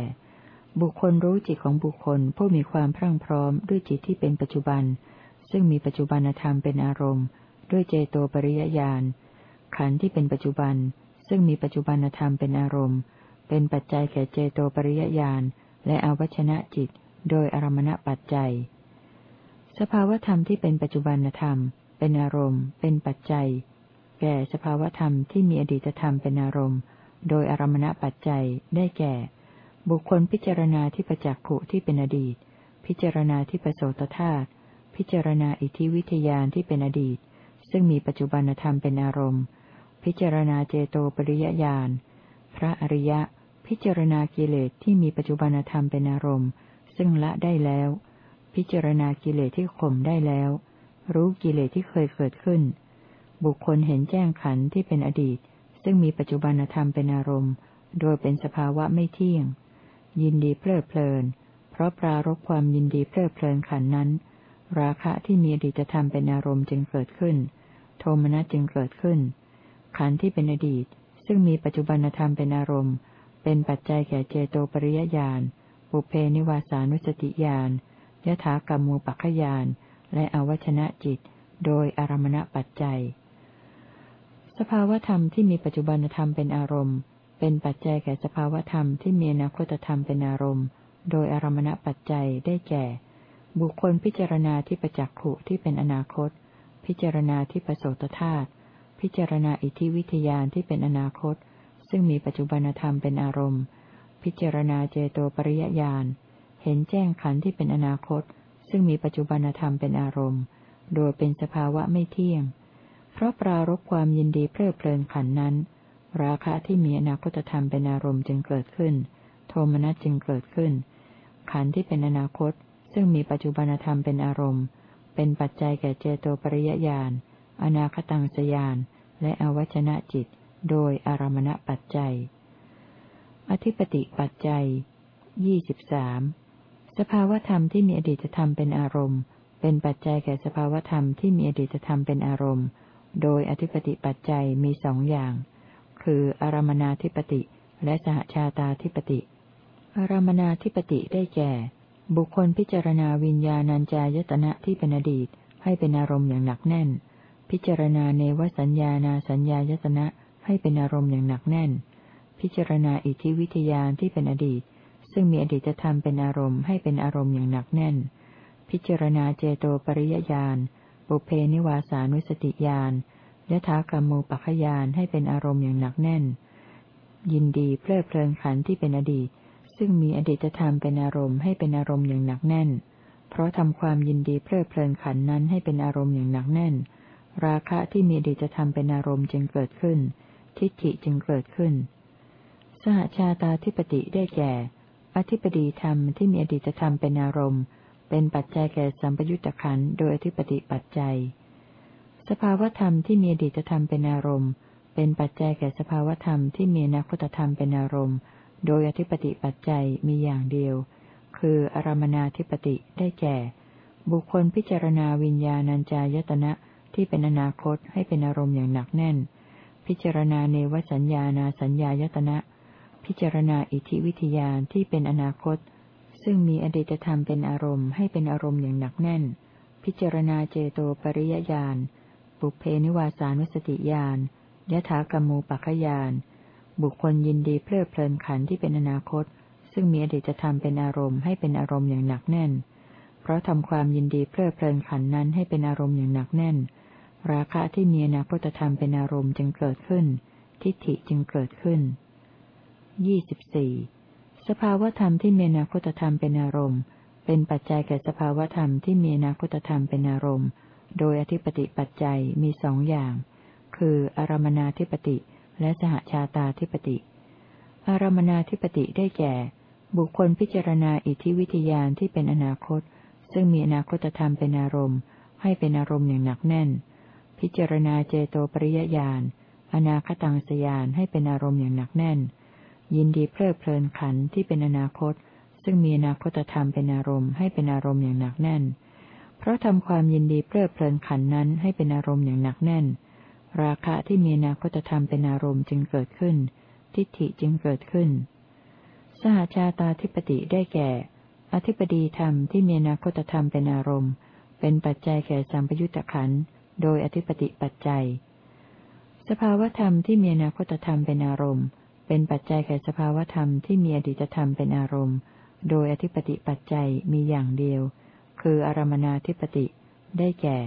บุคคลรู้จิตของบุคคลผู้มีความพรั่งพร้อมด้วยจิตที่เป็นปัจจุบัน ซึ่งมีปัจจุบันธรรมเป็นอารมณ์ ด้วยเจโตปริยญาณขันธ์ที่เป็นปัจจุบัน ซึ่งมีปัจจุบันธรรมเป็นอารมณ์ เป็นปัจจัยแก่เจโตปริยญาณและอวัชนะจิต โดยอารมณปัจจัย สภาวธรรมที่เป็นปัจจุบันธรรม เป็นอารมณ์ เป็นปัจจัย แก่สภาวธรรมที่มีอดีตธรรมเป็นอารมณ์ โดยอารมณปัจจัยได้แก่ บุคคลพิจารณาที่ประจักขุที่เป็นอดีต พิจารณาที่ประโสตธาตุพิจารณาอิทธิวิทยานที่เป็นอดีต ซึ่งมีปัจจุบันธรรมเป็นอารมณ์ พิจารณาเจโตปริยญาณพระอริยะ พิจารณากิเลสที่มีปัจจุบันธรรมเป็นอารมณ์ ซึ่งละได้แล้ว พิจารณากิเลสที่ข่มได้แล้ว รู้กิเลสที่เคยเกิดขึ้น บุคคลเห็นแจ้งขันธ์ที่เป็นอดีต ซึ่งมีปัจจุบันธรรมเป็นอารมณ์ โดยเป็นสภาวะไม่เที่ยง ยินดีเพลิดเพลิน เพราะปรารบความยินดีเพลิดเพลินขันนั้น ราคะที่มีอดีตธรรมเป็นอารมณ์จึงเกิดขึ้น โทมนัสจึงเกิดขึ้น ขันที่เป็นอดีต ซึ่งมีปัจจุบันธรรมเป็นอารมณ์ เป็นปัจจัยแก่เจโตปริยญาณปุเพนิวาสานุสติญาณยถากรรมูปัคยานและอวัชนะจิต โดยอารมณปัจจัย สภาวธรรมที่มีปัจจุบันธรรมเป็นอารมณ์ เป็นปัจจัยแก่สภาวธรรมที่มีอนาคตธรรมเป็นอารมณ์ โดยอารมณปัจจัยได้แก่ บุคคลพิจารณาที่ประจักขุที่เป็นอนาคต พิจารณาที่ประโสตธาตุพิจารณาอิทธิวิทยานที่เป็นอนาคต ซึ่งมีปัจจุบันธรรมเป็นอารมณ์ พิจารณาเจโตปริยญาณเห็นแจ้งขันธ์ที่เป็นอนาคต ซึ่งมีปัจจุบันธรรมเป็นอารมณ์ โดยเป็นสภาวะไม่เที่ยง เพราะปรารบความยินดีเพลิดเพลินขันนั้น ราคะที่มีอนาคตธรรมเป็นอารมณ์จึงเกิดขึ้น โทมนัสจึงเกิดขึ้น ขันที่เป็นอนาคต ซึ่งมีปัจจุบันธรรมเป็นอารมณ์ เป็นปัจจัยแก่เจโตปริยญาณอนาคตังสยาน และอวัชนะจิต โดยอารมณปัจจัย อธิปติปัจจัยยี่สิบสามสภาวธรรมที่มีอดีตธรรมเป็นอารมณ์ เป็นปัจจัยแก่สภาวธรรมที่มีอดีตธรรมเป็นอารมณ์ โดยอธิปติปัจจัยมีสองอย่าง คืออารมนาธิปติและสหชาตาธิปติ อารมนาธิปติได้แก่ บุคคลพิจารณาวิญญาณัญจายตนะที่เป็นอดีต ให้เป็นอารมณ์อย่างหนักแน่น พิจารณาเนวสัญญานาสัญญายตนะให้เป็นอารมณ์อย่างหนักแน่น พิจารณาอิทธิวิทยานที่เป็นอดีต ซึ่งมีอดีตธรรมเป็นอารมณ์ให้เป็นอารมณ์อย่างหนักแน่น พิจารณาเจโตปริยญาณ ปุเพนิวาสานุสติญาณยถากรรมูปัคยานให้เป็นอารมณ์อย่างหนักแน่น ยินดีเพลิดเพลินขันที่เป็นอดีต ซึ่งมีอดีตธรรมเป็นอารมณ์ให้เป็นอารมณ์อย่างหนักแน่น เพราะทำความยินดีเพลิดเพลินขันนั้นให้เป็นอารมณ์อย่างหนักแน่น ราคะที่มีอดีตธรรมเป็นอารมณ์จึงเกิดขึ้น ทิฏฐิจึงเกิดขึ้น สหชาตาธิปติได้แก่ อธิปดีธรรมที่มีอดีตธรรมเป็นอารมณ์ เป็นปัจจัยแก่สัมปยุตตะขันโดยอธิปติปัจจัย สภาวธรรมที่มีอดีตธรรมเป็นอารมณ์ เป็นปัจจัยแก่สภาวธรรมที่มีอนาคตธรรมเป็นอารมณ์ โดยอธิปติปัจจัยมีอย่างเดียว คืออารมนาธิปติได้แก่ บุคคลพิจารณาวิญญาณัญจายตนะที่เป็นอนาคตให้เป็นอารมณ์อย่างหนักแน่น พิจารณาเนวสัญญานาสัญญายตนะ พิจารณาอิทธิวิทยานที่เป็นอนาคต ซึ่งมีอดีตธรรมเป็นอารมณ์ให้เป็นอารมณ์อย่างหนักแน่น พิจารณาเจโตปริยญาณปุเพนิวาสานุสติญาณยถากรรมูปัคยานบุคคลยินดีเพลิดเพลินขันที่เป็นอนาคต ซึ่งมีอดีตธรรมเป็นอารมณ์ให้เป็นอารมณ์อย่างหนักแน่น เพราะทำความยินดีเพลิดเพลินขันนั้นให้เป็นอารมณ์อย่างหนักแน่น ราคะที่มีอนาคตธรรมเป็นอารมณ์จึงเกิดขึ้น ทิฏฐิจึงเกิดขึ้นยี่สิบสี่ สภาวธรรมที่มีอนาคตธรรมเป็นอารมณ์ เป็นปัจจัยแก่สภาวธรรมที่มีอนาคตธรรมเป็นอารมณ์ โดยอธิปติปัจจัยมีสองอย่าง คืออารมนาธิปติ และสหชาตาธิปติ อารมนาธิปติได้แก่ บุคคลพิจารณาอิทธิวิทยานที่เป็นอนาคต ซึ่งมีอนาคตธรรมเป็นอารมณ์ ให้เป็นอารมณ์อย่างหนักแน่น พิจารณาเจโตปริยญาณอนาคตังสยานให้เป็นอารมณ์อย่างหนักแน่น ยินดีเพลิดเพลินขันที่เป็นอนาคต ซึ่งมีอนาคตธรรมเป็นอารมณ์ให้เป็นอารมณ์อย่างหนักแน่น เพราะทำความยินดีเพลิดเพลินขันนั้นให้เป็นอารมณ์อย่างหนักแน่น ราคะที่มีอนาคตธรรมเป็นอารมณ์จึงเกิดขึ้น ทิฏฐิจึงเกิดขึ้น สหชาตาธิปติได้แก่ อธิปดีธรรมที่มีอนาคตธรรมเป็นอารมณ์ เป็นปัจจัยแก่สัมปยุตตะขันโดยอธิปติปัจจัยสภาวธรรมที่มีอนาคตธรรมเป็นอารมณ์ เป็นปัจจัยแก่สภาวธรรมที่มีอดีตธรรมเป็นอารมณ์ โดยอธิปติปัจจัยมีอย่างเดียว คืออารมนาธิปติ ได้แก่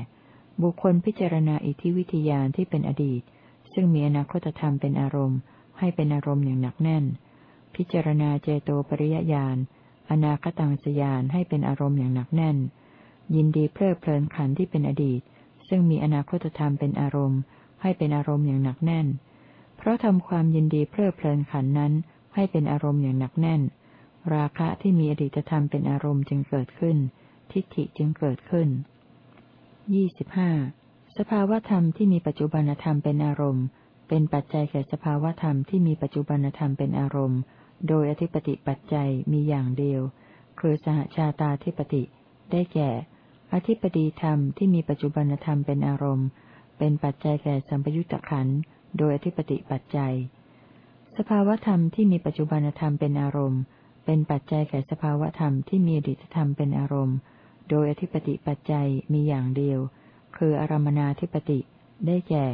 บุคคลพิจารณาอิทธิวิทยานที่เป็นอดีต ซึ่งมีอนาคตธรรมเป็นอารมณ์ ให้เป็นอารมณ์อย่างหนักแน่น พิจารณาเจโตปริยญาณอนาคตังสยานให้เป็นอารมณ์อย่างหนักแน่น ยินดีเพลิดเพลินขันที่เป็นอดีต ซึ่งมีอนาคตธรรมเป็นอารมณ์ ให้เป็นอารมณ์อย่างหนักแน่น เพราะทำความยินดีเพลิดเพลินขันนั้น ให้เป็นอารมณ์อย่างหนักแน่น ราคะที่มีอดีตธรรมเป็นอารมณ์จึงเกิดขึ้น ทิฏฐิจึงเกิดขึ้นยี่สิบห้าสภาวธรรมที่มีปัจจุบันธรรมเป็นอารมณ์ เป็นปัจจัยแก่สภาวธรรมที่มีปัจจุบันธรรมเป็นอารมณ์ โดยอธิปติปัจจัยมีอย่างเดียว คือสหชาตาธิปติ ได้แก่ อธิปติธรรมที่มีปัจจุบันธรรมเป็นอารมณ์ เป็นปัจจัยแก่สัมปยุตตะขันธ์ โดยอธิปติปัจจัย สภาวธรรมที่มีปัจจุบันธรรมเป็นอารมณ์ เป็นปัจจัยแก่สภาวธรรมที่มีอดีตธรรมเป็นอารมณ์ โดยอธิปติปัจจัยมีอย่างเดียว คืออารมนาธิปติ ได้แก่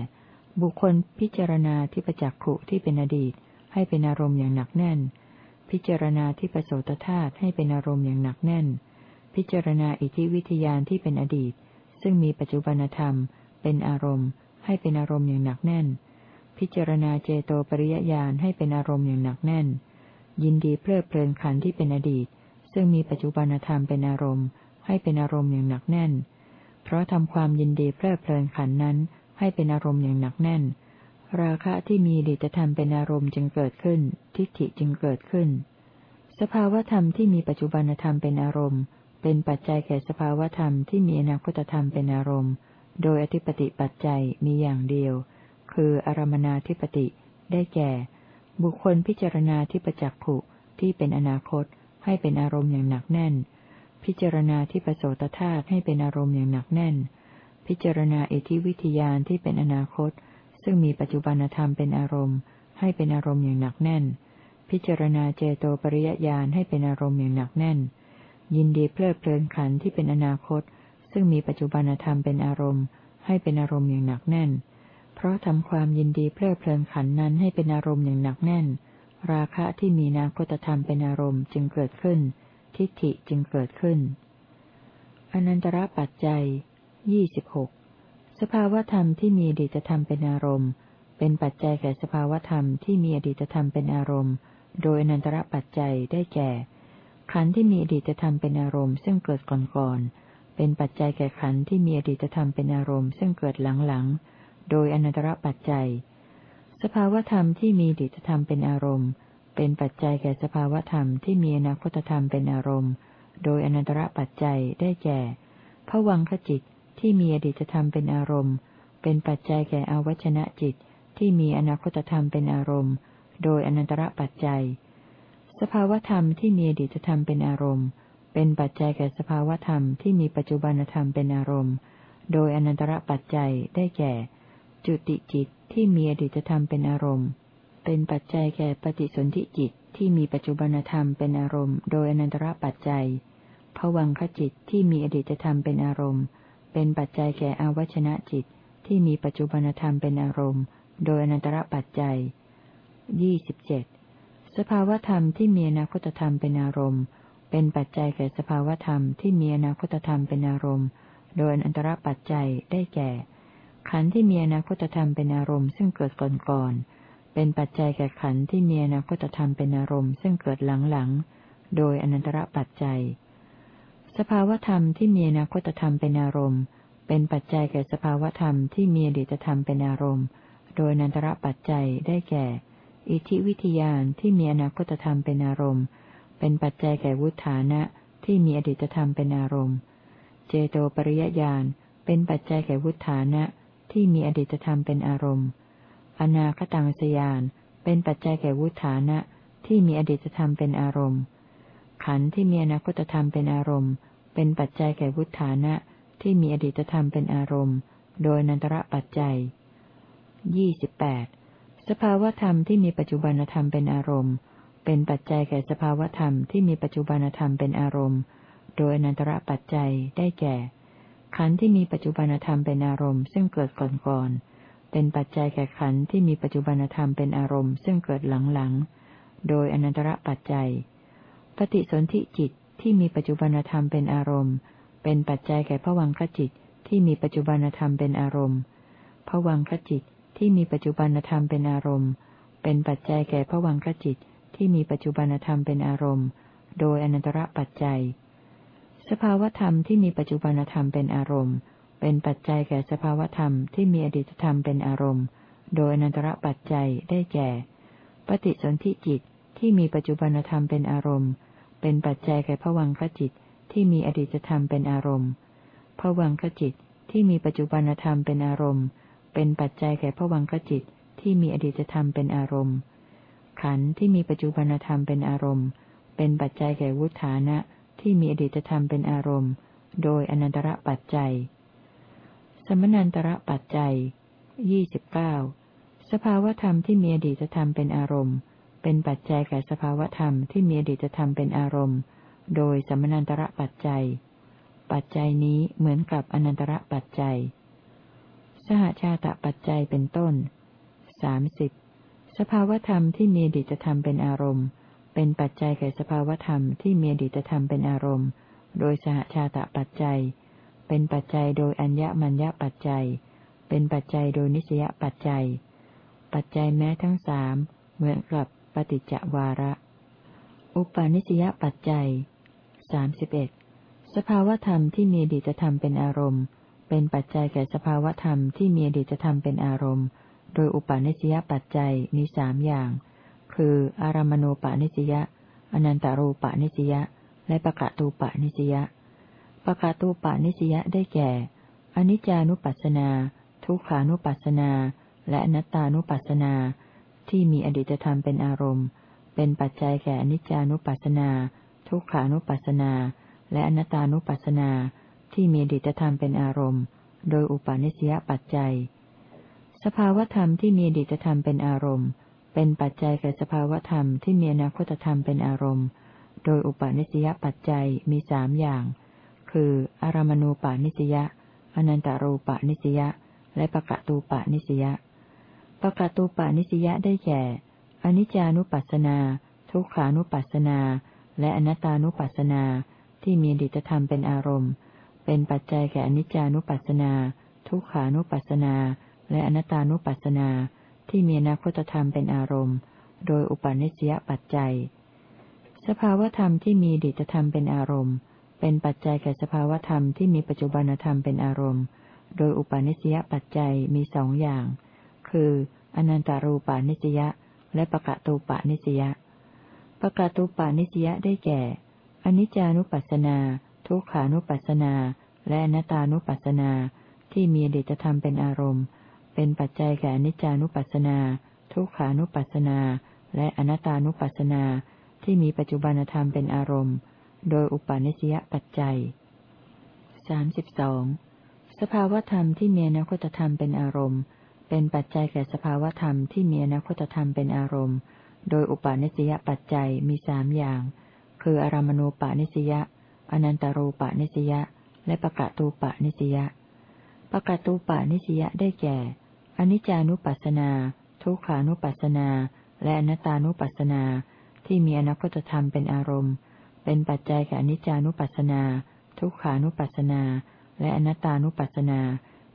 บุคคลพิจารณาที่ประจักขุที่เป็นอดีต ให้เป็นอารมณ์อย่างหนักแน่น พิจารณาที่ประโสตธาตุให้เป็นอารมณ์อย่างหนักแน่น พิจารณาอิทธิวิทยานที่เป็นอดีต ซึ่งมีปัจจุบันธรรม เป็นอารมณ์ ให้เป็นอารมณ์อย่างหนักแน่น พิจารณาเจโตปริยญาณให้เป็นอารมณ์อย่างหนักแน่น ยินดีเพลิดเพลินขันที่เป็นอดีต ซึ่งมีปัจจุบันธรรมเป็นอารมณ์ ให้เป็นอารมณ์อย่างหนักแน่น เพราะทำความยินดีเพลิดเพลินขันนั้นให้เป็นอารมณ์อย่างหนักแน่น ราคะที่มีดิตธรรมเป็นอารมณ์จึงเกิดขึ้น ทิฏฐิจึงเกิดขึ้น สภาวธรรมที่มีปัจจุบันธรรมเป็นอารมณ์ เป็นปัจจัยแก่สภาวธรรมที่มีอนาคตธรรมเป็นอารมณ์ โดยอธิปติปัจจัยมีอย่างเดียว คืออารมนาธิปติ ได้แก่ บุคคลพิจารณาที่ประจักขุที่เป็นอนาคต ให้เป็นอารมณ์อย่างหนักแน่น พิจารณาที่ประโสตธาตุให้เป็นอารมณ์อย่างหนักแน่น พิจารณาเอทธิวิทยานที่เป็นอนาคต ซึ่งมีปัจจุบันธรรมเป็นอารมณ์ ให้เป็นอารมณ์อย่างหนักแน่น พิจารณาเจโตปริยญาณให้เป็นอารมณ์อย่างหนักแน่น ยินดีเพลิดเพลินขันที่เป็นอนาคต ซึ่งมีปัจจุบันธรรมเป็นอารมณ์ ให้เป็นอารมณ์อย่างหนักแน่น เพราะทำความยินดีเพลิดเพลินขันนั้นให้เป็นอารมณ์อย่างหนักแน่น ราคะที่มีนาคตธรรมเป็นอารมณ์จึงเกิดขึ้น ทิฏฐิจึงเกิดขึ้น อนันตระปัจจัยยี่สิบหกสภาวธรรมที่มีอดีตธรรมเป็นอารมณ์ เป็นปัจจัยแก่สภาวธรรมที่มีอดีตธรรมเป็นอารมณ์ โดยอนันตระปัจจัยได้แก่ ขันธ์ที่มีอดีตธรรมเป็นอารมณ์ ซึ่งเกิดก่อนๆเป็นปัจจัยแก่ขันธ์ที่มีอดีตธรรมเป็นอารมณ์ ซึ่งเกิดหลังๆ โดยอนันตรปัจจัย สภาวธรรมที่มีดิจธรรมเป็นอารมณ์ เป็นปัจจัยแก่สภาวธรรมที่มีอนาคตธรรมเป็นอารมณ์ โดยอนันตรปัจจัยได้แก่ผวังขจิตที่มีอดีตธรรมเป็นอารมณ์ เป็นปัจจัยแก่อวัชนะจิตที่มีอนาคตธรรมเป็นอารมณ์ โดยอนันตรปัจจัย สภาวธรรมที่มีอดีตธรรมเป็นอารมณ์ เป็นปัจจัยแก่สภาวธรรมที่มีปัจจุบันธรรมเป็นอารมณ์ โดยอนันตรปัจจัยได้แก่ จุติจิตที่มีอดีตธรรมเป็นอารมณ์ เป็นปัจจัยแก่ปฏิสนธิจิตที่มีปัจจุบันธรรมเป็นอารมณ์ โดยอนันตระปัจจัยผวังขจิตที่มีอดีตธรรมเป็นอารมณ์ เป็นปัจจัยแก่อวัชนะจิตที่มีปัจจุบันธรรมเป็นอารมณ์ โดยอนันตระปัจจัยยี่สิบเจ็ดสภาวธรรมที่มีอนาคตธรรมเป็นอารมณ์ เป็นปัจจัยแก่สภาวธรรมที่มีอนาคตธรรมเป็นอารมณ์ โดยอนันตระปัจจัยได้แก่ ขันธ์ที่มีอนาคตธรรมเป็นอารมณ์ซึ่งเกิดก่อนก่อนเป็นปัจจัยแก่ขันธ์ที่มีอนาคตธรรมเป็นอารมณ์ซึ่งเกิดหลังหลังโดยอนันตระปัจจัย สภาวธรรมที่มีอนาคตธรรมเป็นอารมณ์ เป็นปัจจัยแก่สภาวธรรมที่มีอดีตธรรมเป็นอารมณ์ โดยอนันตระปัจจัยได้แก่ อิทธิวิทยานที่มีอนาคตธรรมเป็นอารมณ์ เป็นปัจจัยแก่วุฒานะที่มีอดีตธรรมเป็นอารมณ์ เจโตปริยญาณเป็นปัจจัยแก่วุฒานะ ที่มีอดีตธรรมเป็นอารมณ์ อนาคตังสยาน เป็นปัจจัยแก่วุฒานะ ที่มีอดีตธรรมเป็นอารมณ์ ขันธ์ที่มีอนาคตธรรมเป็นอารมณ์ เป็นปัจจัยแก่วุฒานะ ที่มีอดีตธรรมเป็นอารมณ์ โดยนันตระปัจจัยยี่สิบแปดสภาวธรรมที่มีปัจจุบันธรรมเป็นอารมณ์ เป็นปัจจัยแก่สภาวธรรมที่มีปัจจุบันธรรมเป็นอารมณ์ โดยนันตระปัจจัยได้แก่ ขันธ์ที่มีปัจจุบันธรรมเป็นอารมณ์ซึ่งเกิดก่อนก่อนเป็นปัจจัยแก่ขันธ์ที่มีปัจจุบันธรรมเป็นอารมณ์ซึ่งเกิดหลังๆโดยอนันตระปัจจัย ปฏิสนธิจิตที่มีปัจจุบันธรรมเป็นอารมณ์ เป็นปัจจัยแก่ผวังคจิตที่มีปัจจุบันธรรมเป็นอารมณ์ผวังคจิตที่มีปัจจุบันธรรมเป็นอารมณ์ เป็นปัจจัยแก่ผวังคจิตที่มีปัจจุบันธรรมเป็นอารมณ์ โดยอนันตระปัจจัย สภาวธรรมที่มีปัจจุบันธรรมเป็นอารมณ์ เป็นปัจจัยแก่สภาวธรรมที่มีอดีตธรรมเป็นอารมณ์ โดยอนันตระปัจจัยได้แก่ ปฏิสนธิจิตที่มีปัจจุบันธรรมเป็นอารมณ์ เป็นปัจจัยแก่ผวังคจิตที่มีอดีตธรรมเป็นอารมณ์ผวังคจิตที่มีปัจจุบันธรรมเป็นอารมณ์ เป็นปัจจัยแก่ผวังคจิตที่มีอดีตธรรมเป็นอารมณ์ ขันธ์ที่มีปัจจุบันธรรมเป็นอารมณ์ เป็นปัจจัยแก่วุฒานะ ที่มีอดีตธรรมเป็นอารมณ์ โดยอนันตระปัจจัย สมนันตระปัจจัยยี่สิบเก้าสภาวธรรมที่มีอดีตธรรมเป็นอารมณ์ เป็นปัจจัยแก่สภาวธรรมที่มีอดีตธรรมเป็นอารมณ์ โดยสมนันตระปัจจัย ปัจจัยนี้เหมือนกับอนันตระปัจจัย สหชาตปัจจัยเป็นต้นสามสิบสภาวธรรมที่มีอดีตธรรมเป็นอารมณ์ เป็นปัจจัยแก่สภาวธรรมที่มีอดีตธรรมเป็นอารมณ์ โดยสหชาตปัจจัย เป็นปัจจัยโดยอัญญมัญญปัจจัย เป็นปัจจัยโดยนิสยปัจจัย ปัจจัยแม้ทั้งสามเหมือนกับปฏิจจวาระ อุปาณิสยปัจจัยสามสิบเอ็ดสภาวธรรมที่มีอดีตธรรมเป็นอารมณ์ เป็นปัจจัยแก่สภาวธรรมที่มีอดีตธรรมเป็นอารมณ์ โดยอุปาณิสยปัจจัยมีสามอย่าง คือ อารามณูปาณิสยาอนันตารูปาณิสยาและปะกะตูปาณิสยาปะกะตูปาณิสยาได้แก่ อนิจจานุปัสสนา ทุกขานุปัสสนา และอนัตตานุปัสสนา ที่มีอดีตธรรมเป็นอารมณ์ เป็นปัจจัยแก่อนิจจานุปัสสนา ทุกขานุปัสสนา และอนัตตานุปัสสนาที่มีอดีตธรรมเป็นอารมณ์ โดยอุปาณิสยปัจจัย สภาวธรรมที่มีอดีตธรรมเป็นอารมณ์ เป็นปัจจัยแก่สภาวธรรมที่มีอนาคตธรรมเป็นอารมณ์ โดยอุปาณิสยปัจจัยมีสามอย่าง คืออารามณูปาณิสยาอนันตารูปาณิสยาและปะกะตูปาณิสยาปะกะตูปาณิสยาได้แก่ อนิจจานุปัสสนา ทุกขานุปัสสนา และอนัตตานุปัสสนาที่มีดีตธรรมเป็นอารมณ์ เป็นปัจจัยแก่อนิจจานุปัสสนา ทุกขานุปัสสนา และอนัตตานุปัสสนา ที่มีอนาคตธรรมเป็นอารมณ์ โดยอุปาณิสยปัจจัย สภาวธรรมที่มีดิจธรรมเป็นอารมณ์ เป็นปัจจัยแก่สภาวธรรมที่มีปัจจุบันธรรมเป็นอารมณ์ โดยอุปาณิสยปัจจัยมีสองอย่าง คืออนันตารูปาณิสยาและปะกะตูปาณิสยาปะกะตูปาณิสยาได้แก่อนิจจานุปัสสนา ทุกขานุปัสสนา และอนัตตานุปัสสนาที่มีดิจธรรมเป็นอารมณ์ เป็นปัจจัยแก่อนิจจานุปัสสนา ทุกขานุปัสสนา และอนัตตานุปัสสนาที่มีปัจจุบันธรรมเป็นอารมณ์ โดยอุปาณิสยปัจจัยสามสิบสองสภาวธรรมที่มีอนาคตธรรมเป็นอารมณ์ เป็นปัจจัยแก่สภาวธรรมที่มีอนาคตธรรมเป็นอารมณ์ โดยอุปาณิสยปัจจัยมีสามอย่าง คืออารามณูปาณิสยาอนันตารูปาณิสยาและปะกะตูปาณิสยาปะกะตูปาณิสยาได้แก่ อนิจจานุปัสสนา ทุกขานุปัสสนา และอนัตตานุปัสสนา ที่มีอนาคตธรรมเป็นอารมณ์ เป็นปัจจัยแก่อนิจจานุปัสสนา ทุกขานุปัสสนา และอนัตตานุปัสสนา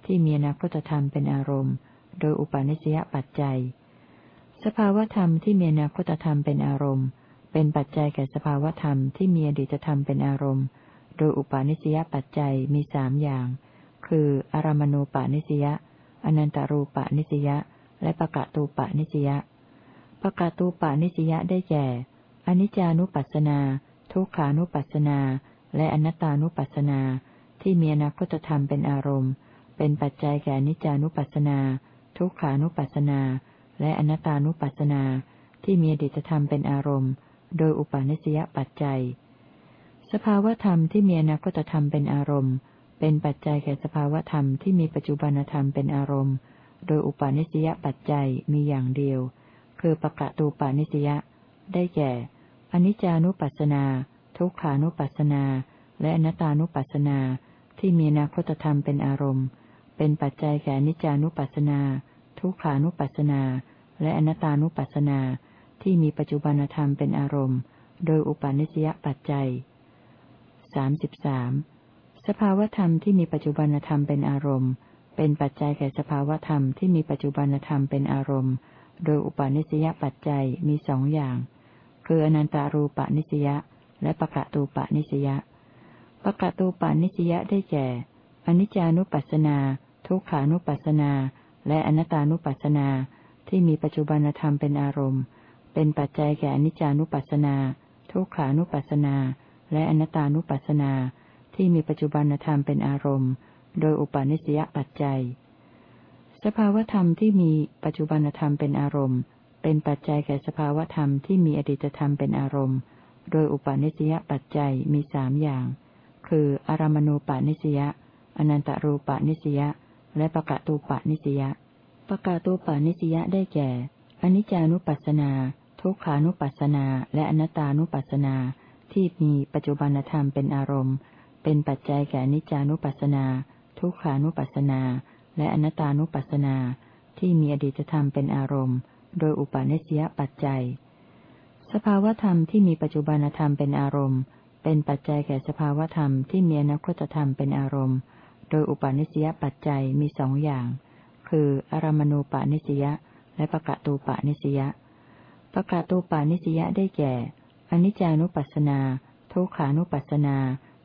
ที่มีอนาคตธรรมเป็นอารมณ์ โดยอุปาณิสยปัจจัย สภาวธรรมที่มีอนาคตธรรมเป็นอารมณ์ เป็นปัจจัยแก่สภาวธรรมที่มีอดีตธรรมเป็นอารมณ์ โดยอุปาณิสยปัจจัยมีสามอย่าง คือ อารมณูปาณิสยา อนันตารูปะนิสยาและปะกะตูปะนิสยาปะกะตูปะนิสยาได้แก่ อนิจจานุปัสสนา ทุกขานุปัสสนา และอนัตตานุปัสสนา ที่มีอนาคตธรรมเป็นอารมณ์ เป็นปัจจัยแก่อนิจจานุปัสสนา ทุกขานุปัสสนา และอนัตตานุปัสสนา ที่มีอดีตธรรมเป็นอารมณ์ โดยอุปาณิสยปัจจัย สภาวธรรมที่มีอนาคตธรรมเป็นอารมณ์ เป็นปัจจัยแก่สภาวธรรมที่มีปัจจุบันธรรมเป็นอารมณ์ โดยอุปาณิสยปัจจัยมีอย่างเดียว คือปะกะตูปาณิสยาได้แก่ อนิจจานุปัสสนา ทุกขานุปัสสนา และอนัตตานุปัสสนาที่มีนาคตธรรมเป็นอารมณ์ เป็นปัจจัยแก่อนิจจานุปัสสนา ทุกขานุปัสสนา และอนัตตานุปัสสนาที่มีปัจจุบันธรรมเป็นอารมณ์ โดยอุปาณิสยปัจจัยสามสิบสาม สภาวธรรมที่มีปัจจุบันธรรมเป็นอารมณ์ เป็นปัจจัยแก่สภาวธรรมที่มีปัจจุบันธรรมเป็นอารมณ์ โดยอุปาณิสยปัจจัยมีสองอย่าง คืออนันตารูปาณิสยาและปะกะตูปานิสยาปะกะตูปานิสยาได้แก่ อนิจจานุปัสสนา ทุกขานุปัสสนา และอนัตตานุปัสสนาที่มีปัจจุบันธรรมเป็นอารมณ์ เป็นปัจจัยแก่อนิจจานุปัสสนา ทุกขานุปัสสนา และอนัตตานุปัสสนา ที่มีปัจจุบันธรรมเป็นอารมณ์ โดยอุปาณิสยปัจจัย สภาวธรรมที่มีปัจจุบันธรรมเป็นอารมณ์ เป็นปัจจัยแก่สภาวธรรมที่มีอดีตธรรมเป็นอารมณ์ โดยอุปาณิสยปัจจัยมีสามอย่าง คืออารามณูปาณิสยาอนันตรูปาณิสยาและปะกะตูปาณิสยาปะกะตูปาณิสยาได้แก่อนิจจานุปัสสนา ทุกขานุปัสสนา และอนัตตานุปัสสนาที่มีปัจจุบันธรรมเป็นอารมณ์ เป็นปัจจัยแก่นิจานุปัสสนา ทุกขานุปัสสนา และอนัตตานุปัสสนา ที่มีอดีตธรรมเป็นอารมณ์ โดยอุปาณิสยปัจจัย สภาวธรรมที่มีปัจจุบันธรรมเป็นอารมณ์ เป็นปัจจัยแก่สภาวธรรมที่มีอนาคตธรรมเป็นอารมณ์ โดยอุปาณิสยปัจจัยมีสองอย่าง คืออารมณูปาณิสยาและปะกะตูปาณิสยาปะกะตูปาณิสยาได้แก่อนิจจานุปัสสนา ทุกขานุปัสสนา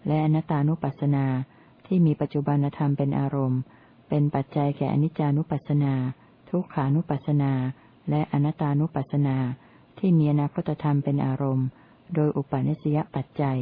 และอนัตตานุปัสสนาที่มีปัจจุบันธรรมเป็นอารมณ์ เป็นปัจจัยแก่อนิจจานุปัสสนา ทุกขานุปัสสนา และอนัตตานุปัสสนาที่มีอนาคตธรรมเป็นอารมณ์ โดยอุปาเนสยปัจจัย